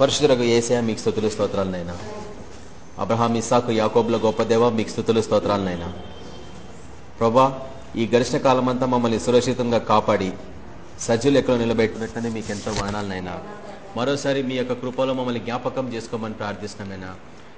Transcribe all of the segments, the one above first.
పరిశుద్ధులకు ఏసయ మీకు స్థుతులు స్తోత్రాలనైనా అబ్రహాం ఇసాకు యాకోబుల గొప్ప దేవ మీకు స్థుతులు స్తోత్రాలనైనా ప్రభా ఈ గడిచిన కాలం అంతా మమ్మల్ని సురక్షితంగా కాపాడి సజ్జులు ఎక్కడ నిలబెట్టినట్లనే మీకు ఎంతో వదనాలనైనా మరోసారి మీ యొక్క కృపలో మమ్మల్ని జ్ఞాపకం చేసుకోమని ప్రార్థిస్తున్నామైనా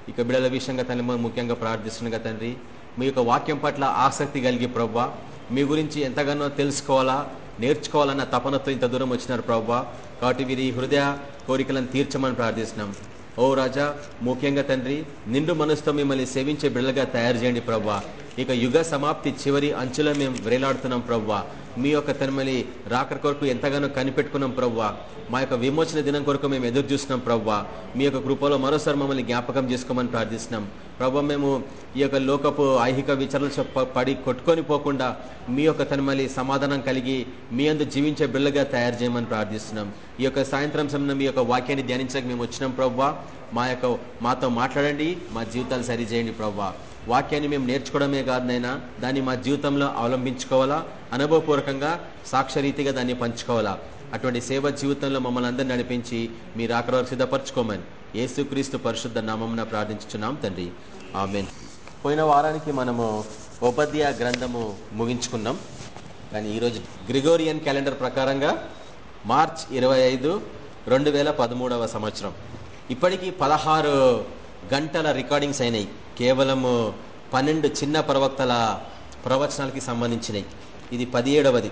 ఇక బిడల విషయంగా తండ్రి మేము ముఖ్యంగా ప్రార్థిస్తుండగా తండ్రి. మీ యొక్క వాక్యం పట్ల ఆసక్తి కలిగి ప్రభా మీ గురించి ఎంతగానో తెలుసుకోవాలా నేర్చుకోవాలన్న తపనతో ఇంత దూరం వచ్చినారు ప్రవ్వా. కాబట్టి వీరి హృదయ కోరికలను తీర్చమని ప్రార్థిస్తున్నాం. ఓ రాజా ముఖ్యంగా తండ్రి నిండు మనసుతో మిమ్మల్ని సేవించే బిడ్డలుగా తయారు చేయండి ప్రవ్వా. ఇక యుగ సమాప్తి చివరి అంచులో మేము వేలాడుతున్నాం ప్రవ్వా. మీ యొక్క తనమలి రాకడ కొరకు ఎంతగానో కనిపెట్టుకున్నాం ప్రవ్వా. మా యొక్క విమోచన దినం కొరకు మేము ఎదురు చూసినాం ప్రవ్వా. మీ యొక్క కృపలో మరోసారి మమ్మల్ని జ్ఞాపకం చేసుకోమని ప్రార్థిస్తున్నాం. ప్రభా మేము ఈ యొక్క లోకపు ఐహిక విచారణ పడి కొట్టుకొని పోకుండా మీ యొక్క తనమలి సమాధానం కలిగి మీ అందు జీవించే బిళ్ళగా తయారు చేయమని ప్రార్థిస్తున్నాం. ఈ యొక్క సాయంత్రం సమయంలో మీ యొక్క వాక్యాన్ని ధ్యానించక మేము వచ్చినాం ప్రవ్వా. మా యొక్క మాతో మాట్లాడండి మా జీవితాలు సరిచేయండి ప్రవ్వా. వాక్యాన్ని మేము నేర్చుకోవడమే కాదనైనా దాన్ని మా జీవితంలో అవలంబించుకోవాలా? అనుభవపూర్వకంగా సాక్షరీతిగా దాన్ని పంచుకోవాలా? అటువంటి సేవ జీవితంలో మమ్మల్ని అందరినీ నడిపించి మీరు అక్కడ వరకు సిద్ధపరచుకోమని యేసుక్రీస్తు పరిశుద్ధ నామం ప్రార్థించుచున్నాం తండ్రి. ఆమెన్. పోయిన వారానికి మనము ఉపద్య గ్రంథము ముగించుకున్నాం. కానీ ఈరోజు గ్రిగోరియన్ క్యాలెండర్ ప్రకారంగా మార్చ్ ఇరవై ఐదు రెండు వేల పదమూడవ సంవత్సరం. ఇప్పటికీ పదహారు గంటల రికార్డింగ్స్ అయినాయి. కేవలము పన్నెండు చిన్న ప్రవక్తల ప్రవచనాలకి సంబంధించినవి ఇది పదిహేడవది.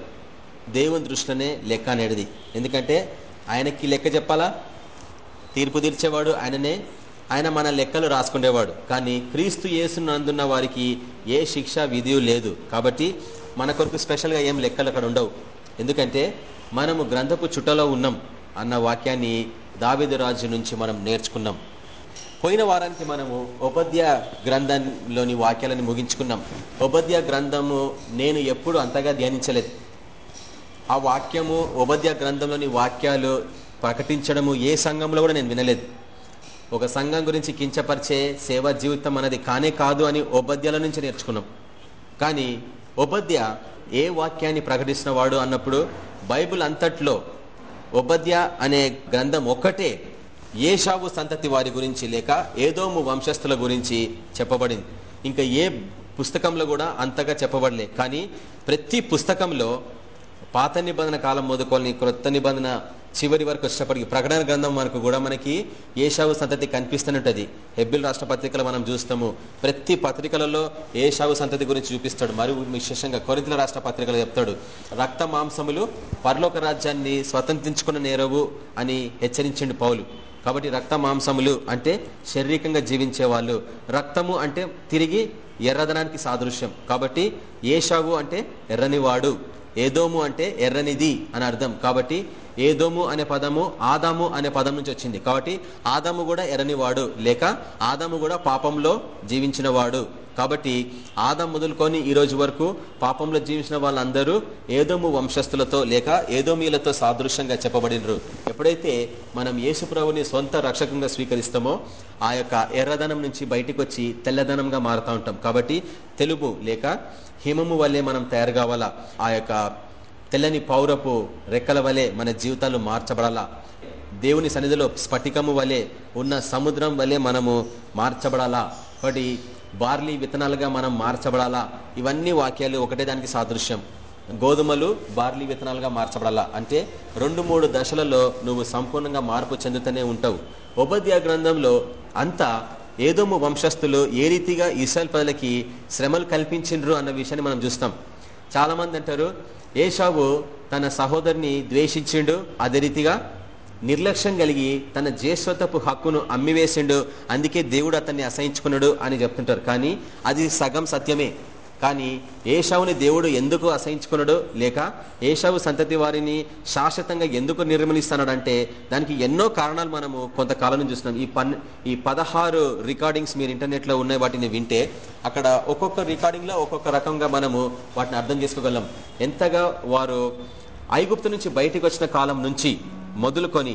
దేవుని దృష్టిలోనే లెక్క అనేది ఎందుకంటే ఆయనకి లెక్క చెప్పాలా? తీర్పు తీర్చేవాడు ఆయననే. ఆయన మన లెక్కలు రాసుకునేవాడు కానీ క్రీస్తు యేసునందున్న వారికి ఏ శిక్ష విధి లేదు. కాబట్టి మన కొరకు స్పెషల్గా ఏం లెక్కలు అక్కడ ఉండవు. ఎందుకంటే మనము గ్రంథపు చుట్టలో ఉన్నాం అన్న వాక్యాన్ని దావిదు రాజు నుంచి మనం నేర్చుకున్నాం. పోయిన వారానికి మనము ఉపద్య గ్రంథంలోని వాక్యాలను ముగించుకున్నాం. ఉపద్య గ్రంథము నేను ఎప్పుడు అంతగా ధ్యానించలేదు. ఆ వాక్యము ఉపద్య గ్రంథంలోని వాక్యాలు ప్రకటించడము ఏ సంఘంలో కూడా నేను వినలేదు. ఒక సంఘం గురించి కించపరిచే సేవా జీవితం అనేది కానే కాదు అని ఉపద్యాల నుంచి నేర్చుకున్నాం. కానీ ఉపద్య ఏ వాక్యాన్ని ప్రకటిస్తున్నవాడు అన్నప్పుడు బైబుల్ అంతట్లో ఉపద్య అనే గ్రంథం ఒక్కటే ఏషావు సంతతి వారి గురించి లేక ఏదోము వంశస్థుల గురించి చెప్పబడింది. ఇంకా ఏ పుస్తకంలో కూడా అంతగా చెప్పబడలే. కానీ ప్రతి పుస్తకంలో పాత నిబంధన కాలం మొదలుకొని క్రొత్త నిబంధన చివరి వరకు వచ్చేటప్పటికి ప్రకటన గ్రంథం వరకు కూడా మనకి ఏషావు సంతతి కనిపిస్తున్నట్టది. హెబ్బిల్ రాష్ట్ర పత్రికలు మనం చూస్తాము. ప్రతి పత్రికలలో ఏషావు సంతతి గురించి చూపిస్తాడు. మరియు విశేషంగా కొరింతల రాష్ట్ర పత్రికలు చెప్తాడు. రక్త మాంసములు పరలోక రాజ్యాన్ని స్వతంత్రించుకున్న నేరవు అని హెచ్చరించండి పౌలు. కాబట్టి రక్త మాంసములు అంటే శారీరకంగా జీవించే వాళ్ళు రక్తము అంటే తిరిగి ఎర్రదనానికి సాదృశ్యం. కాబట్టి ఏషావు అంటే ఎర్రనివాడు. ఏదోము అంటే ఎర్రనిది అని అర్థం. కాబట్టి ఏదోము అనే పదము ఆదాము అనే పదం నుంచి వచ్చింది. కాబట్టి ఆదాము కూడా ఎర్రనివాడు. లేక ఆదాము కూడా పాపంలో జీవించిన వాడు కాబట్టి ఆదాం మొదలుకొని ఈ రోజు వరకు పాపంలో జీవించిన వాళ్ళందరూ ఏదోము వంశస్థులతో లేక ఏదోమీలతో సాదృశ్యంగా చెప్పబడినరు. ఎప్పుడైతే మనం యేసుప్రభుని సొంత రక్షకంగా స్వీకరిస్తామో ఆ యొక్క ఎర్రదనం నుంచి బయటకు వచ్చి తెల్లదనంగా మారుతూ ఉంటాం. కాబట్టి తెలుపు లేక హిమము వల్లే మనం తయారు కావాలా? ఆ యొక్క తెల్లని పౌరపు రెక్కల వలె మన జీవితాలు మార్చబడాలా? దేవుని సన్నిధిలో స్ఫటికము వలె ఉన్న సముద్రం వలె మనము మార్చబడాలా? ఒకటి బార్లీ విత్తనాలుగా మనం మార్చబడాలా? ఇవన్నీ వాక్యాలు ఒకటే దానికి సాదృశ్యం. గోధుమలు బార్లీ విత్తనాలుగా మార్చబడాలా? అంటే రెండు మూడు దశలలో నువ్వు సంపూర్ణంగా మార్పు చెందుతూనే ఉంటావు. ఉపద్యా గ్రంథంలో అంతా ఏదోము వంశస్థులు ఏ రీతిగా ఇసల్ ప్రజలకి శ్రమలు కల్పించిండ్రు అన్న విషయాన్ని మనం చూస్తాం. చాలా మంది అంటారు ఏషావు తన సహోదరిని ద్వేషించిండు అదే రీతిగా నిర్లక్ష్యం కలిగి తన జేశ్వతపు హక్కును అమ్మివేసిండు అందుకే దేవుడు అతన్ని అసహించుకున్నాడు అని చెప్తుంటారు. కానీ అది సగం సత్యమే. కానీ ఏషావుని దేవుడు ఎందుకు అసహించుకున్నాడు? లేక ఏషావు సంతతి వారిని శాశ్వతంగా ఎందుకు నిర్మలిస్తున్నాడంటే దానికి ఎన్నో కారణాలు మనము కొంతకాలం చూస్తున్నాం. ఈ పన్ ఈ పదహారు రికార్డింగ్స్ మీరు ఇంటర్నెట్లో ఉన్నాయి వాటిని వింటే అక్కడ ఒక్కొక్క రికార్డింగ్లో ఒక్కొక్క రకంగా మనము వాటిని అర్థం చేసుకోగలం. ఎంతగా వారు ఐగుప్తు నుంచి బయటకు వచ్చిన కాలం నుంచి మొదలుకొని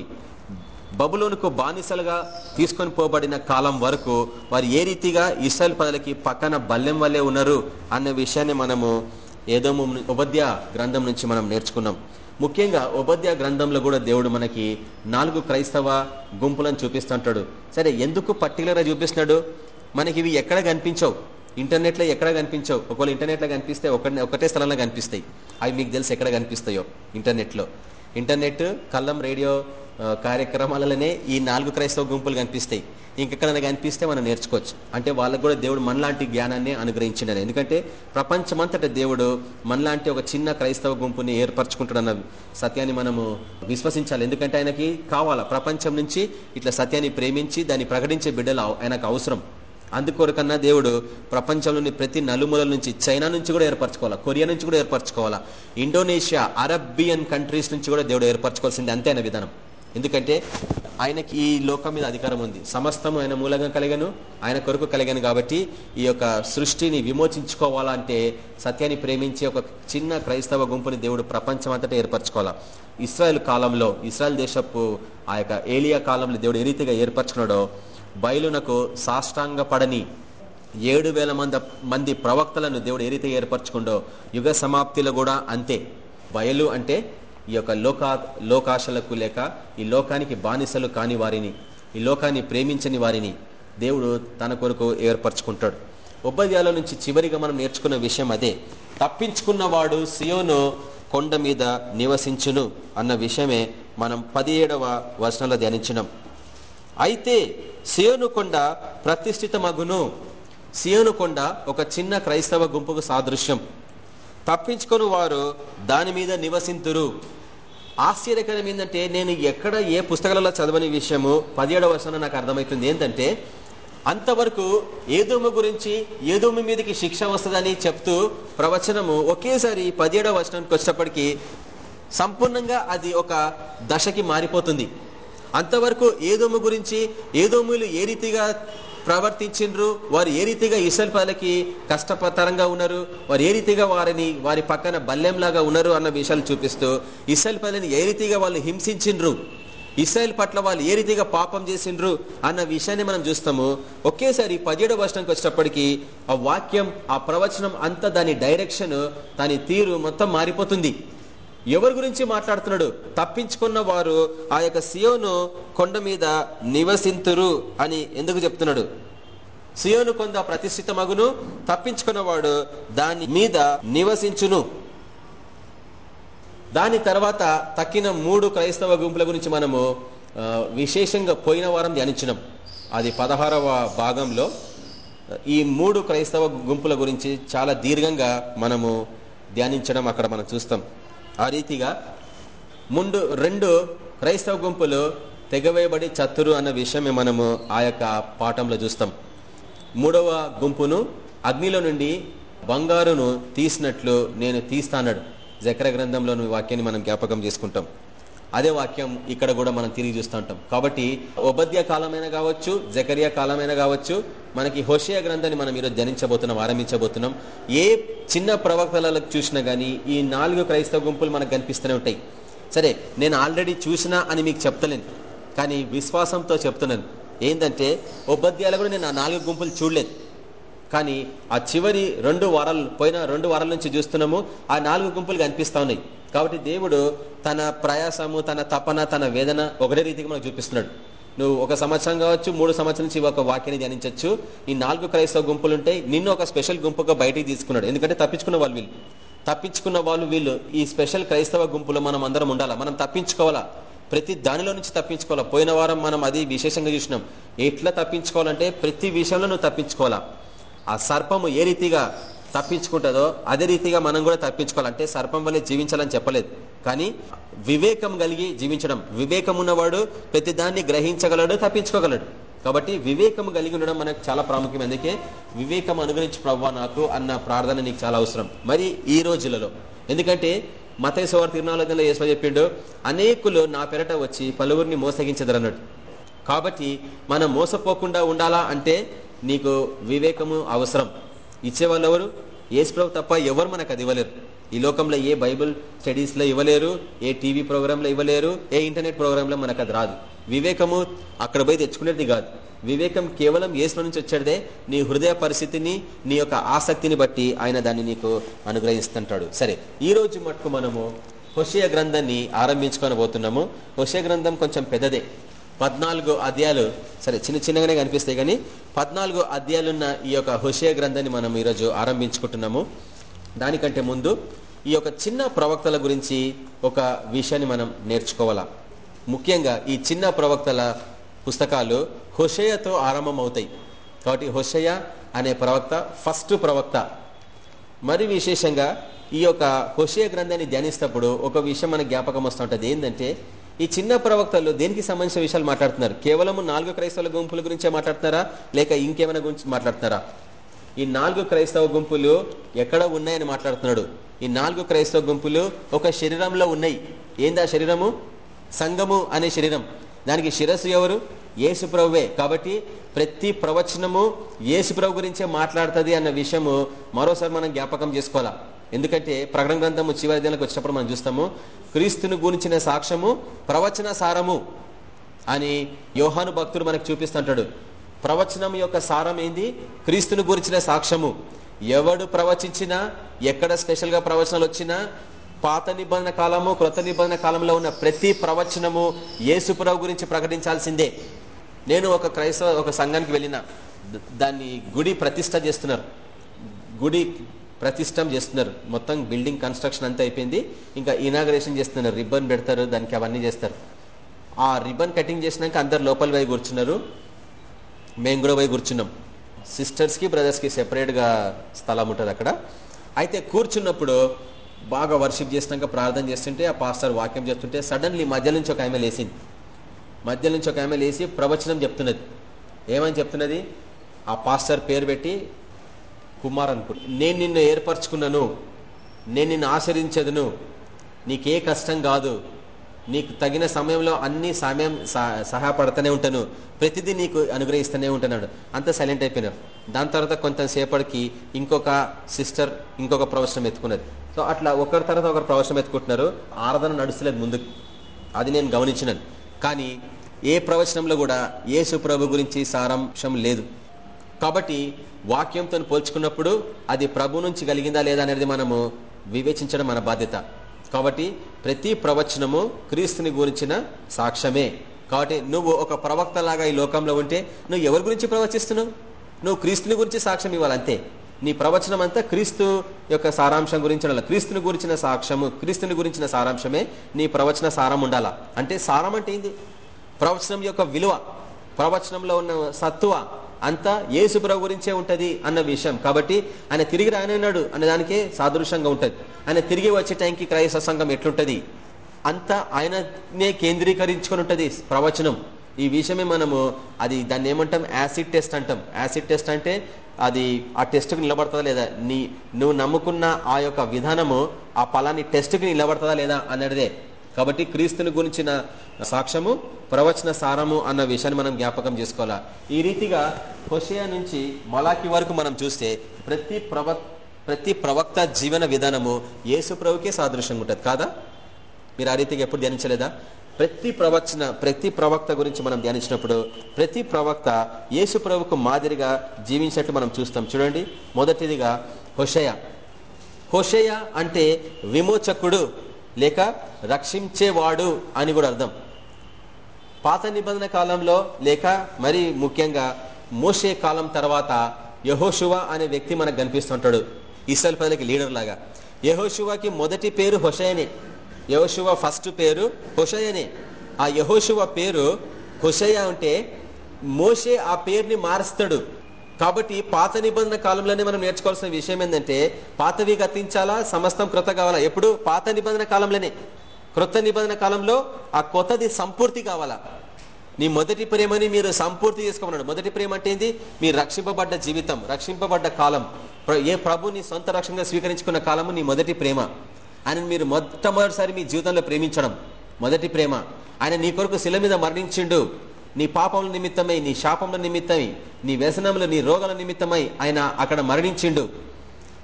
బబులోనుకు బానిసలుగా తీసుకొని పోబడిన కాలం వరకు వారు ఏ రీతిగా ఇస్రాయల్ పదలకి పక్కన బల్లెం వల్లే ఉన్నారు అన్న విషయాన్ని మనము ఏదో ఉపధ్య గ్రంథం నుంచి మనం నేర్చుకున్నాం. ముఖ్యంగా ఉపధ్య గ్రంథంలో కూడా దేవుడు మనకి నాలుగు క్రైస్తవ గుంపులను చూపిస్తుంటాడు. సరే ఎందుకు పర్టికులర్గా చూపిస్తున్నాడు? మనకి ఇవి ఎక్కడ కనిపించవు? ఇంటర్నెట్లో ఎక్కడ కనిపించవు? ఒకవేళ ఇంటర్నెట్లో కనిపిస్తే ఒకటి ఒకటే స్థలంలో కనిపిస్తాయి. అవి మీకు తెలుసు ఎక్కడ కనిపిస్తాయో ఇంటర్నెట్లో. ఇంటర్నెట్ కళ్ళం రేడియో కార్యక్రమాలలోనే ఈ నాలుగు క్రైస్తవ గుంపులు కనిపిస్తాయి. ఇంకెక్కడైనా కనిపిస్తే మనం నేర్చుకోవచ్చు. అంటే వాళ్ళకు కూడా దేవుడు మనలాంటి జ్ఞానాన్ని అనుగ్రహించిండని ఎందుకంటే ప్రపంచమంతట దేవుడు మనలాంటి ఒక చిన్న క్రైస్తవ గుంపుని ఏర్పరచుకుంటాడన్న సత్యాన్ని మనము విశ్వసించాలి. ఎందుకంటే ఆయనకి కావాలా? ప్రపంచం నుంచి ఇట్లా సత్యాన్ని ప్రేమించి దాన్ని ప్రకటించే బిడ్డలు ఆయనకు అవసరం. అందుకొరకన్నా దేవుడు ప్రపంచంలోని ప్రతి నలుమూలల నుంచి చైనా నుంచి కూడా ఏర్పరచుకోవాలా? కొరియా నుంచి కూడా ఏర్పరచుకోవాలా? ఇండోనేషియా అరబ్బియన్ కంట్రీస్ నుంచి కూడా దేవుడు ఏర్పరచుకోవాల్సింది అంతే అయిన విధానం. ఎందుకంటే ఆయనకి ఈ లోకం మీద అధికారం ఉంది. సమస్తము ఆయన మూలంగా కలిగాను ఆయన కొరకు కలిగాను కాబట్టి ఈ యొక్క సృష్టిని విమోచించుకోవాలంటే సత్యాన్ని ప్రేమించి ఒక చిన్న క్రైస్తవ గుంపుని దేవుడు ప్రపంచం అంతటా ఏర్పరచుకోవాలా? ఇస్రాయల్ కాలంలో ఇస్రాయల్ దేశపు ఆ యొక్క ఏలియా కాలంలో దేవుడు ఏ రీతిగా ఏర్పరచుకున్నాడో బయలునకు సాష్టాంగ పడని ఏడు వేల మంది మంది ప్రవక్తలను దేవుడు ఏ రీతిగా ఏర్పరచుకుండో యుగ సమాప్తిలో కూడా అంతే. బయలు అంటే ఈ యొక్క లోకా లోకాశలకు లేక ఈ లోకానికి బానిసలు కాని వారిని ఈ లోకాన్ని ప్రేమించని వారిని దేవుడు తన కొరకు ఏర్పరచుకుంటాడు. ఉపాధ్యాయుల నుంచి చివరిగా మనం నేర్చుకున్న విషయం అదే. తప్పించుకున్నవాడు సియోను కొండ మీద నివసించును అన్న విషయమే మనం పదిహేడవ వచనంలో ధ్యానించినాం. అయితే సియోను కొండ ప్రతిష్ఠితమగును. సియోను కొండ ఒక చిన్న క్రైస్తవ గుంపుకు సాదృశ్యం. తప్పించుకొని వారు దాని మీద నివసింతురు. ఆశ్చర్యకరం ఏంటంటే నేను ఎక్కడ ఏ పుస్తకాలలో చదవని విషయము పదిహేడవ వర్షంలో నాకు అర్థమవుతుంది. ఏంటంటే అంతవరకు ఏదోము గురించి ఏదోమి మీదకి శిక్ష వస్తుందని చెప్తూ ప్రవచనము ఒకేసారి పదిహేడవ వర్షానికి వచ్చేటప్పటికీ సంపూర్ణంగా అది ఒక దశకి మారిపోతుంది. అంతవరకు ఏదోము గురించి ఏదోములు ఏ రీతిగా ప్రవర్తించిండ్రు. వారు ఏ రీతిగా ఇసల్ పదలకి కష్టపతరంగా ఉన్నారు వారు ఏ రీతిగా వారిని వారి పక్కన బల్లెంలాగా ఉన్నారు అన్న విషయాలు చూపిస్తూ ఇసల్ పదని ఏ రీతిగా వాళ్ళు హింసించిండ్రు ఇస్రాయల్ పట్ల వాళ్ళు ఏ రీతిగా పాపం చేసిండ్రు అన్న విషయాన్ని మనం చూస్తాము. ఒకేసారి పదిహేడవ వర్షానికి వచ్చేటప్పటికి ఆ వాక్యం ఆ ప్రవచనం అంతా దాని డైరెక్షన్ దాని తీరు మొత్తం మారిపోతుంది. ఎవరి గురించి మాట్లాడుతున్నాడు? తప్పించుకున్న వారు ఆ యొక్క సియోను కొండ మీద నివసింతురు అని ఎందుకు చెప్తున్నాడు? సియోను కొండ ప్రతిష్ఠిత మగును తప్పించుకున్నవాడు దాని మీద నివసించును. దాని తర్వాత తక్కిన మూడు క్రైస్తవ గుంపుల గురించి మనము విశేషంగా పోయిన వారం ధ్యానించినాం. అది పదహారవ భాగంలో. ఈ మూడు క్రైస్తవ గుంపుల గురించి చాలా దీర్ఘంగా మనము ధ్యానించడం అక్కడ మనం చూస్తాం. ఆ రీతిగా ముందు రెండు క్రైస్తవ గుంపులు తెగవేయబడి చత్తురు అన్న విషయమే మనము ఆ యొక్క పాఠంలో చూస్తాం. మూడవ గుంపును అగ్నిలో నుండి బంగారును తీసినట్లు నేను తీస్తానడు. జకర గ్రంథంలోని వాక్యాన్ని మనం జ్ఞాపకం చేసుకుంటాం. అదే వాక్యం ఇక్కడ కూడా మనం తిరిగి చూస్తూ ఉంటాం. కాబట్టి ఉపద్య కాలమైన కావచ్చు జకరియా కాలమైన కావచ్చు మనకి హోషయ గ్రంథాన్ని మనం ఈరోజు ధ్యానించబోతున్నాం ఆరంభించబోతున్నాం. ఏ చిన్న ప్రవక్తలకు చూసినా గానీ ఈ నాలుగు క్రైస్తవ గుంపులు మనకు కనిపిస్తూనే ఉంటాయి. సరే నేను ఆల్రెడీ చూసినా అని మీకు చెప్తలేను. కానీ విశ్వాసంతో చెప్తున్నాను. ఏంటంటే ఉపద్యాలు కూడా నేను ఆ నాలుగు గుంపులు చూడలేదు. కానీ ఆ చివరి రెండు వారాలు పోయిన రెండు వారాల నుంచి చూస్తున్నాము ఆ నాలుగు గుంపులు కనిపిస్తా ఉన్నాయి. కాబట్టి దేవుడు తన ప్రయాసము తన తపన తన వేదన ఒకటే రీతికి మనకు చూపిస్తున్నాడు. నువ్వు ఒక సంవత్సరం కావచ్చు మూడు సంవత్సరం నుంచి ఒక వాక్యాన్ని ధ్యానించవచ్చు ఈ నాలుగు క్రైస్తవ గుంపులు ఉంటాయి నిన్ను ఒక స్పెషల్ గుంపుగా బయటికి తీసుకున్నాడు. ఎందుకంటే తప్పించుకున్న వాళ్ళు వీళ్ళు. తప్పించుకున్న వాళ్ళు వీళ్ళు ఈ స్పెషల్ క్రైస్తవ గుంపులో మనం అందరం ఉండాలా? మనం తప్పించుకోవాలా? ప్రతి దానిలో నుంచి తప్పించుకోవాలా? పోయిన వారం మనం అది విశేషంగా చూసినాం. ఎట్లా తప్పించుకోవాలంటే ప్రతి విషయంలో నువ్వు తప్పించుకోవాలా? ఆ సర్పము ఏ రీతిగా తప్పించుకుంటుందో అదే రీతిగా మనం కూడా తప్పించుకోవాలంటే సర్పం వల్లే జీవించాలని చెప్పలేదు. కానీ వివేకం కలిగి జీవించడం. వివేకం ఉన్నవాడు ప్రతిదాన్ని గ్రహించగలడు తప్పించుకోగలడు. కాబట్టి వివేకం కలిగి ఉండడం మనకు చాలా ప్రాముఖ్యం. అందుకే వివేకం అనుగ్రహించి ప్రవ్వా నాకు అన్న ప్రార్థన నీకు చాలా అవసరం. మరి ఈ రోజులలో ఎందుకంటే మతేశ్వర తిరునాలయంలో ఏసో చెప్పిండు అనేకులు నా పెరట వచ్చి పలువురిని మోసగించదరు అన్నట్టు కాబట్టి మనం మోసపోకుండా ఉండాలా అంటే నీకు వివేకము అవసరం. ఇచ్చేవాళ్ళు ఎవరు ఏసుప్రభు తప్ప ఎవరు మనకు అది ఇవ్వలేరు. ఈ లోకంలో ఏ బైబుల్ స్టడీస్లో ఇవ్వలేరు ఏ టీవీ ప్రోగ్రాంలో ఇవ్వలేరు ఏ ఇంటర్నెట్ ప్రోగ్రాంలో మనకు అది రాదు. వివేకము అక్కడ పోయి తెచ్చుకునేది కాదు. వివేకం కేవలం యేసులో నుంచి వచ్చేదే నీ హృదయ పరిస్థితిని నీ యొక్క ఆసక్తిని బట్టి ఆయన దాన్ని నీకు అనుగ్రహిస్తుంటాడు. సరే ఈ రోజు మటుకు మనము హుషయ గ్రంథాన్ని ఆరంభించుకొని పోతున్నాము హుషయ గ్రంథం కొంచెం పెద్దదే. పద్నాలుగు అధ్యాయాలు సరే చిన్న చిన్నగానే కనిపిస్తాయి కానీ పద్నాలుగు అధ్యాయాలున్న ఈ యొక్క హుషయ గ్రంథాన్ని మనం ఈరోజు ఆరంభించుకుంటున్నాము. దానికంటే ముందు ఈ యొక్క చిన్న ప్రవక్తల గురించి ఒక విషయాన్ని మనం నేర్చుకోవాలా? ముఖ్యంగా ఈ చిన్న ప్రవక్తల పుస్తకాలు హుషయతో ఆరంభం అవుతాయి కాబట్టి హుషయ అనే ప్రవక్త ఫస్ట్ ప్రవక్త. మరి విశేషంగా ఈ యొక్క హుషయ గ్రంథాన్ని ధ్యానిస్తప్పుడు ఒక విషయం మనకు జ్ఞాపకం వస్తుంటుంది ఏంటంటే ఈ చిన్న ప్రవక్తలు దేనికి సంబంధించిన విషయాలు మాట్లాడుతున్నారు? కేవలం నాలుగు క్రైస్తవుల గుంపుల గురించే మాట్లాడుతున్నారా? లేక ఇంకేమైనా గురించి మాట్లాడుతున్నారా? ఈ నాలుగు క్రైస్తవ గుంపులు ఎక్కడ ఉన్నాయని మాట్లాడుతున్నాడు. ఈ నాలుగు క్రైస్తవ గుంపులు ఒక శరీరంలో ఉన్నాయి. ఏందా శరీరము? సంఘము అనే శరీరం. దానికి శిరస్సు ఎవరు? యేసుప్రభువే కాబట్టి ప్రతి ప్రవచనము యేసుప్రభు గురించే మాట్లాడుతుంది అన్న విషయము మరోసారి మనం జ్ఞాపకం చేసుకోవాలా? ఎందుకంటే ప్రకటన గ్రంథము చివరి దినాలకు వచ్చినప్పుడు మనం చూస్తాము క్రీస్తుని గురించిన సాక్ష్యము ప్రవచన సారము అని యోహాను భక్తుడు మనకు చూపిస్తుంటాడు. ప్రవచనం యొక్క సారం ఏంది? క్రీస్తుని గురించిన సాక్ష్యము. ఎవడు ప్రవచించినా ఎక్కడ స్పెషల్గా ప్రవచనాలు వచ్చినా పాత నిబంధన కాలము క్రొత్త నిబంధన కాలంలో ఉన్న ప్రతి ప్రవచనము యేసుప్రభు గురించి ప్రకటించాల్సిందే. నేను ఒక క్రైస్తవ ఒక సంఘానికి వెళ్ళిన దాన్ని గుడి ప్రతిష్ట చేస్తున్నారు. గుడి ప్రతిష్టం చేస్తున్నారు. మొత్తం బిల్డింగ్ కన్స్ట్రక్షన్ అంతా అయిపోయింది. ఇంకా ఇనాగ్రేషన్ చేస్తున్నారు. రిబ్బన్ పెడతారు. దానికి అవన్నీ చేస్తారు. ఆ రిబ్బన్ కటింగ్ చేసినాక అందరు లోపల పోయి కూర్చున్నారు. మేము కూడా పోయి కూర్చున్నాం. సిస్టర్స్కి బ్రదర్స్కి సెపరేట్గా స్థలం ఉంటుంది అక్కడ. అయితే కూర్చున్నప్పుడు బాగా వర్షిప్ చేసినాక ప్రార్థన చేస్తుంటే ఆ పాస్టర్ వాక్యం చేస్తుంటే సడన్లీ మధ్య నుంచి ఒక ఆమె లేచింది. మధ్య నుంచి ఒక ఆమె లేచి ప్రవచనం చెప్తున్నది. ఏమని చెప్తున్నది? ఆ పాస్టర్ పేరు పెట్టి కుమార్ అనుకుంటు నేను నిన్ను ఏర్పరచుకున్నాను. నేను నిన్ను ఆచరించదును. నీకే కష్టం కాదు. నీకు తగిన సమయంలో అన్ని సమయం సహాయపడుతూనే ఉంటాను. ప్రతిదీ నీకు అనుగ్రహిస్తూనే ఉంటున్నాడు. అంత సైలెంట్ అయిపోయినారు. దాని తర్వాత కొంతసేపటికి ఇంకొక సిస్టర్ ఇంకొక ప్రవచనం ఎత్తుకున్నది. సో అట్లా ఒకరి తర్వాత ఒకరు ప్రవచనం ఎత్తుకుంటున్నారు. ఆరాధన నడుస్తలేదు ముందుకు. అది నేను గమనించినాను. కానీ ఏ ప్రవచనంలో కూడా యేసు ప్రభు గురించి సారాంశం లేదు. కాబట్టి వాక్యంతో పోల్చుకున్నప్పుడు అది ప్రభు నుంచి కలిగిందా లేదా అనేది మనము వివేచించడం మన బాధ్యత. కాబట్టి ప్రతి ప్రవచనము క్రీస్తుని గురించిన సాక్ష్యమే. కాబట్టి నువ్వు ఒక ప్రవక్త లాగా ఈ లోకంలో ఉంటే నువ్వు ఎవరి గురించి ప్రవచిస్తున్నావు? నువ్వు క్రీస్తుని గురించి సాక్ష్యం ఇవ్వాలంతే నీ ప్రవచనం అంతా క్రీస్తు యొక్క సారాంశం గురించి ఉండాలి. క్రీస్తుని గురించిన సాక్ష్యము క్రీస్తుని గురించిన సారాంశమే నీ ప్రవచన సారం ఉండాలా? అంటే సారం అంటే ఏంది? ప్రవచనం యొక్క విలువ ప్రవచనంలో ఉన్న సత్వ అంతా ఏసుప్రభు గురించే ఉంటది అన్న విషయం. కాబట్టి ఆయన తిరిగి రానున్నాడు అనే దానికే సాదృశ్యంగా ఉంటది. ఆయన తిరిగి వచ్చే టైంకి క్రైస్త సంఘం ఎట్లుంటది? అంతా ఆయననే కేంద్రీకరించుకొని ఉంటది ప్రవచనం. ఈ విషయమే మనము అది దాన్ని ఏమంటాం? యాసిడ్ టెస్ట్ అంటాం. యాసిడ్ టెస్ట్ అంటే అది ఆ టెస్ట్కి నిలబడుతుందా లేదా? నీ నువ్వు నమ్ముకున్న ఆ యొక్క విధానము ఆ పలాని టెస్ట్కి నిలబడుతుందా లేదా అన్నదే. కాబట్టి క్రీస్తుని గురించిన సాక్ష్యము ప్రవచన సారము అన్న విషయాన్ని మనం జ్ఞాపకం చేసుకోవాలా? ఈ రీతిగా హొషయ నుంచి మలాకి వరకు మనం చూస్తే ప్రతి ప్రవ ప్రతి ప్రవక్త జీవన విధానము యేసు ప్రభుకే సాదృశ్యంగా ఉంటుంది. కాదా? మీరు ఆ రీతిగా ఎప్పుడు ధ్యానించలేదా? ప్రతి ప్రవచన ప్రతి ప్రవక్త గురించి మనం ధ్యానించినప్పుడు ప్రతి ప్రవక్త యేసు ప్రభుకు మాదిరిగా జీవించినట్టు మనం చూస్తాం. చూడండి మొదటిదిగా హుషయ. హుషయ అంటే విమోచకుడు. లేక రక్షించేవాడు అని కూడా అర్థం. పాత నిబంధన కాలంలో లేక మరి ముఖ్యంగా మోసే కాలం తర్వాత యహోశువ అనే వ్యక్తి మనకు కనిపిస్తుంటాడు. ఇస్రాయల్ ప్రజలకి లీడర్ లాగా. యహోశువకి మొదటి పేరు హుషయనే యహోశువ ఫస్ట్ పేరు హుషయనే ఆ యహోశువ పేరు హుషయ అంటే మోసే ఆ పేరుని మారుస్తాడు. కాబట్టి పాత నిబంధన కాలంలోనే మనం నేర్చుకోవాల్సిన విషయం ఏంటంటే పాతవి గతించాలా సమస్తం క్రొత్త కావాలా? ఎప్పుడు? పాత నిబంధన కాలంలోనే. క్రొత్త నిబంధన కాలంలో ఆ కొత్తది సంపూర్తి కావాలా? నీ మొదటి ప్రేమని మీరు సంపూర్తి చేసుకోమన్నాడు. మొదటి ప్రేమ అంటే ఏంది? మీరు రక్షింపబడ్డ జీవితం రక్షింపబడ్డ కాలం. ఏ ప్రభుని సొంత రక్షణగా స్వీకరించుకున్న కాలము నీ మొదటి ప్రేమ. ఆయన మీరు మొట్టమొదటిసారి మీ జీవితంలో ప్రేమించడం మొదటి ప్రేమ. ఆయన నీ కొరకు శిల మీద మరణించిండు. నీ పాపముల నిమిత్తమై నీ శాపముల నిమిత్తమై నీ వ్యసనములు నీ రోగాల నిమిత్తమై ఆయన అక్కడ మరణించిండు.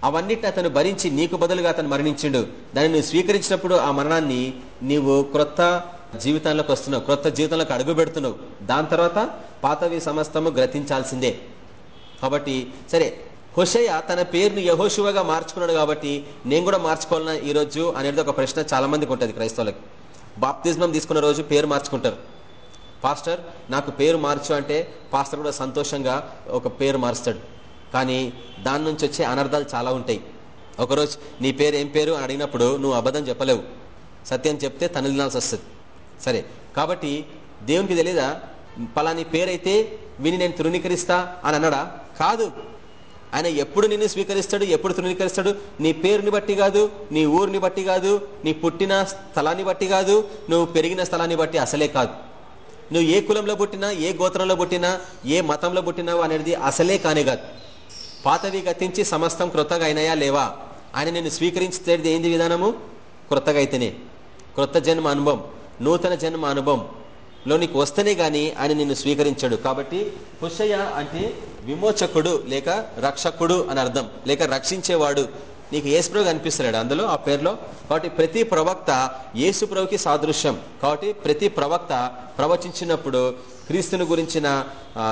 అవన్నిటిని అతను భరించి నీకు బదులుగా అతను మరణించిండు. దాన్ని నువ్వు స్వీకరించినప్పుడు ఆ మరణాన్ని నీవు క్రొత్త జీవితంలోకి వస్తున్నావు క్రొత్త జీవితంలోకి అడుగు పెడుతున్నావు దాని తర్వాత పాతవి సమస్తము గ్రతించాల్సిందే కాబట్టి సరే హుషయ్య తన పేరును యహోశివగా మార్చుకున్నాడు కాబట్టి నేను కూడా మార్చుకోవాలన్నా ఈ రోజు అనేది ఒక ప్రశ్న చాలా మందికి ఉంటుంది క్రైస్తవులకి. బాప్తిజం తీసుకున్న రోజు పేరు మార్చుకుంటారు. పాస్టర్ నాకు పేరు మార్చు అంటే పాస్టర్ కూడా సంతోషంగా ఒక పేరు మారుస్తాడు కానీ దాని నుంచి వచ్చే అనర్థాలు చాలా ఉంటాయి. ఒకరోజు నీ పేరు ఏం పేరు అని అడిగినప్పుడు నువ్వు అబద్ధం చెప్పలేవు. సత్యం చెప్తే తనలినాల్సి వస్తుంది. సరే కాబట్టి దేవునికి తెలీదా? పలాని పేరైతే విని నేను తృణీకరిస్తా అని అన్నాడా? కాదు. ఆయన ఎప్పుడు నిన్ను స్వీకరిస్తాడు ఎప్పుడు తృణీకరిస్తాడు? నీ పేరుని బట్టి కాదు నీ ఊరిని బట్టి కాదు నీ పుట్టిన స్థలాన్ని బట్టి కాదు నువ్వు పెరిగిన స్థలాన్ని బట్టి అసలే కాదు. నువ్వు ఏ కులంలో పుట్టినా ఏ గోత్రంలో పుట్టినా ఏ మతంలో పుట్టినావు అనేది అసలే కానే కాదు. పాతవి గతించి సమస్తం క్రొత్తగా అయినాయా లేవా? ఆయన నేను స్వీకరించేది ఏంది విధానము? క్రొత్తగా అయితేనే క్రొత్త జన్మ అనుభవం నూతన జన్మ అనుభవం. లోనికి నీకు వస్తేనే గాని ఆయన నిన్ను స్వీకరించాడు. కాబట్టి హుషయ్య అంటే విమోచకుడు లేక రక్షకుడు అని అర్థం. లేక రక్షించేవాడు నీకు ఏసుప్రభు కనిపిస్తున్నాడు. అందులో ఆ పేరులో కాబట్టి ప్రతి ప్రవక్త ఏసుప్రభుకి సాదృశ్యం. కాబట్టి ప్రతి ప్రవక్త ప్రవచించినప్పుడు క్రీస్తుని గురించిన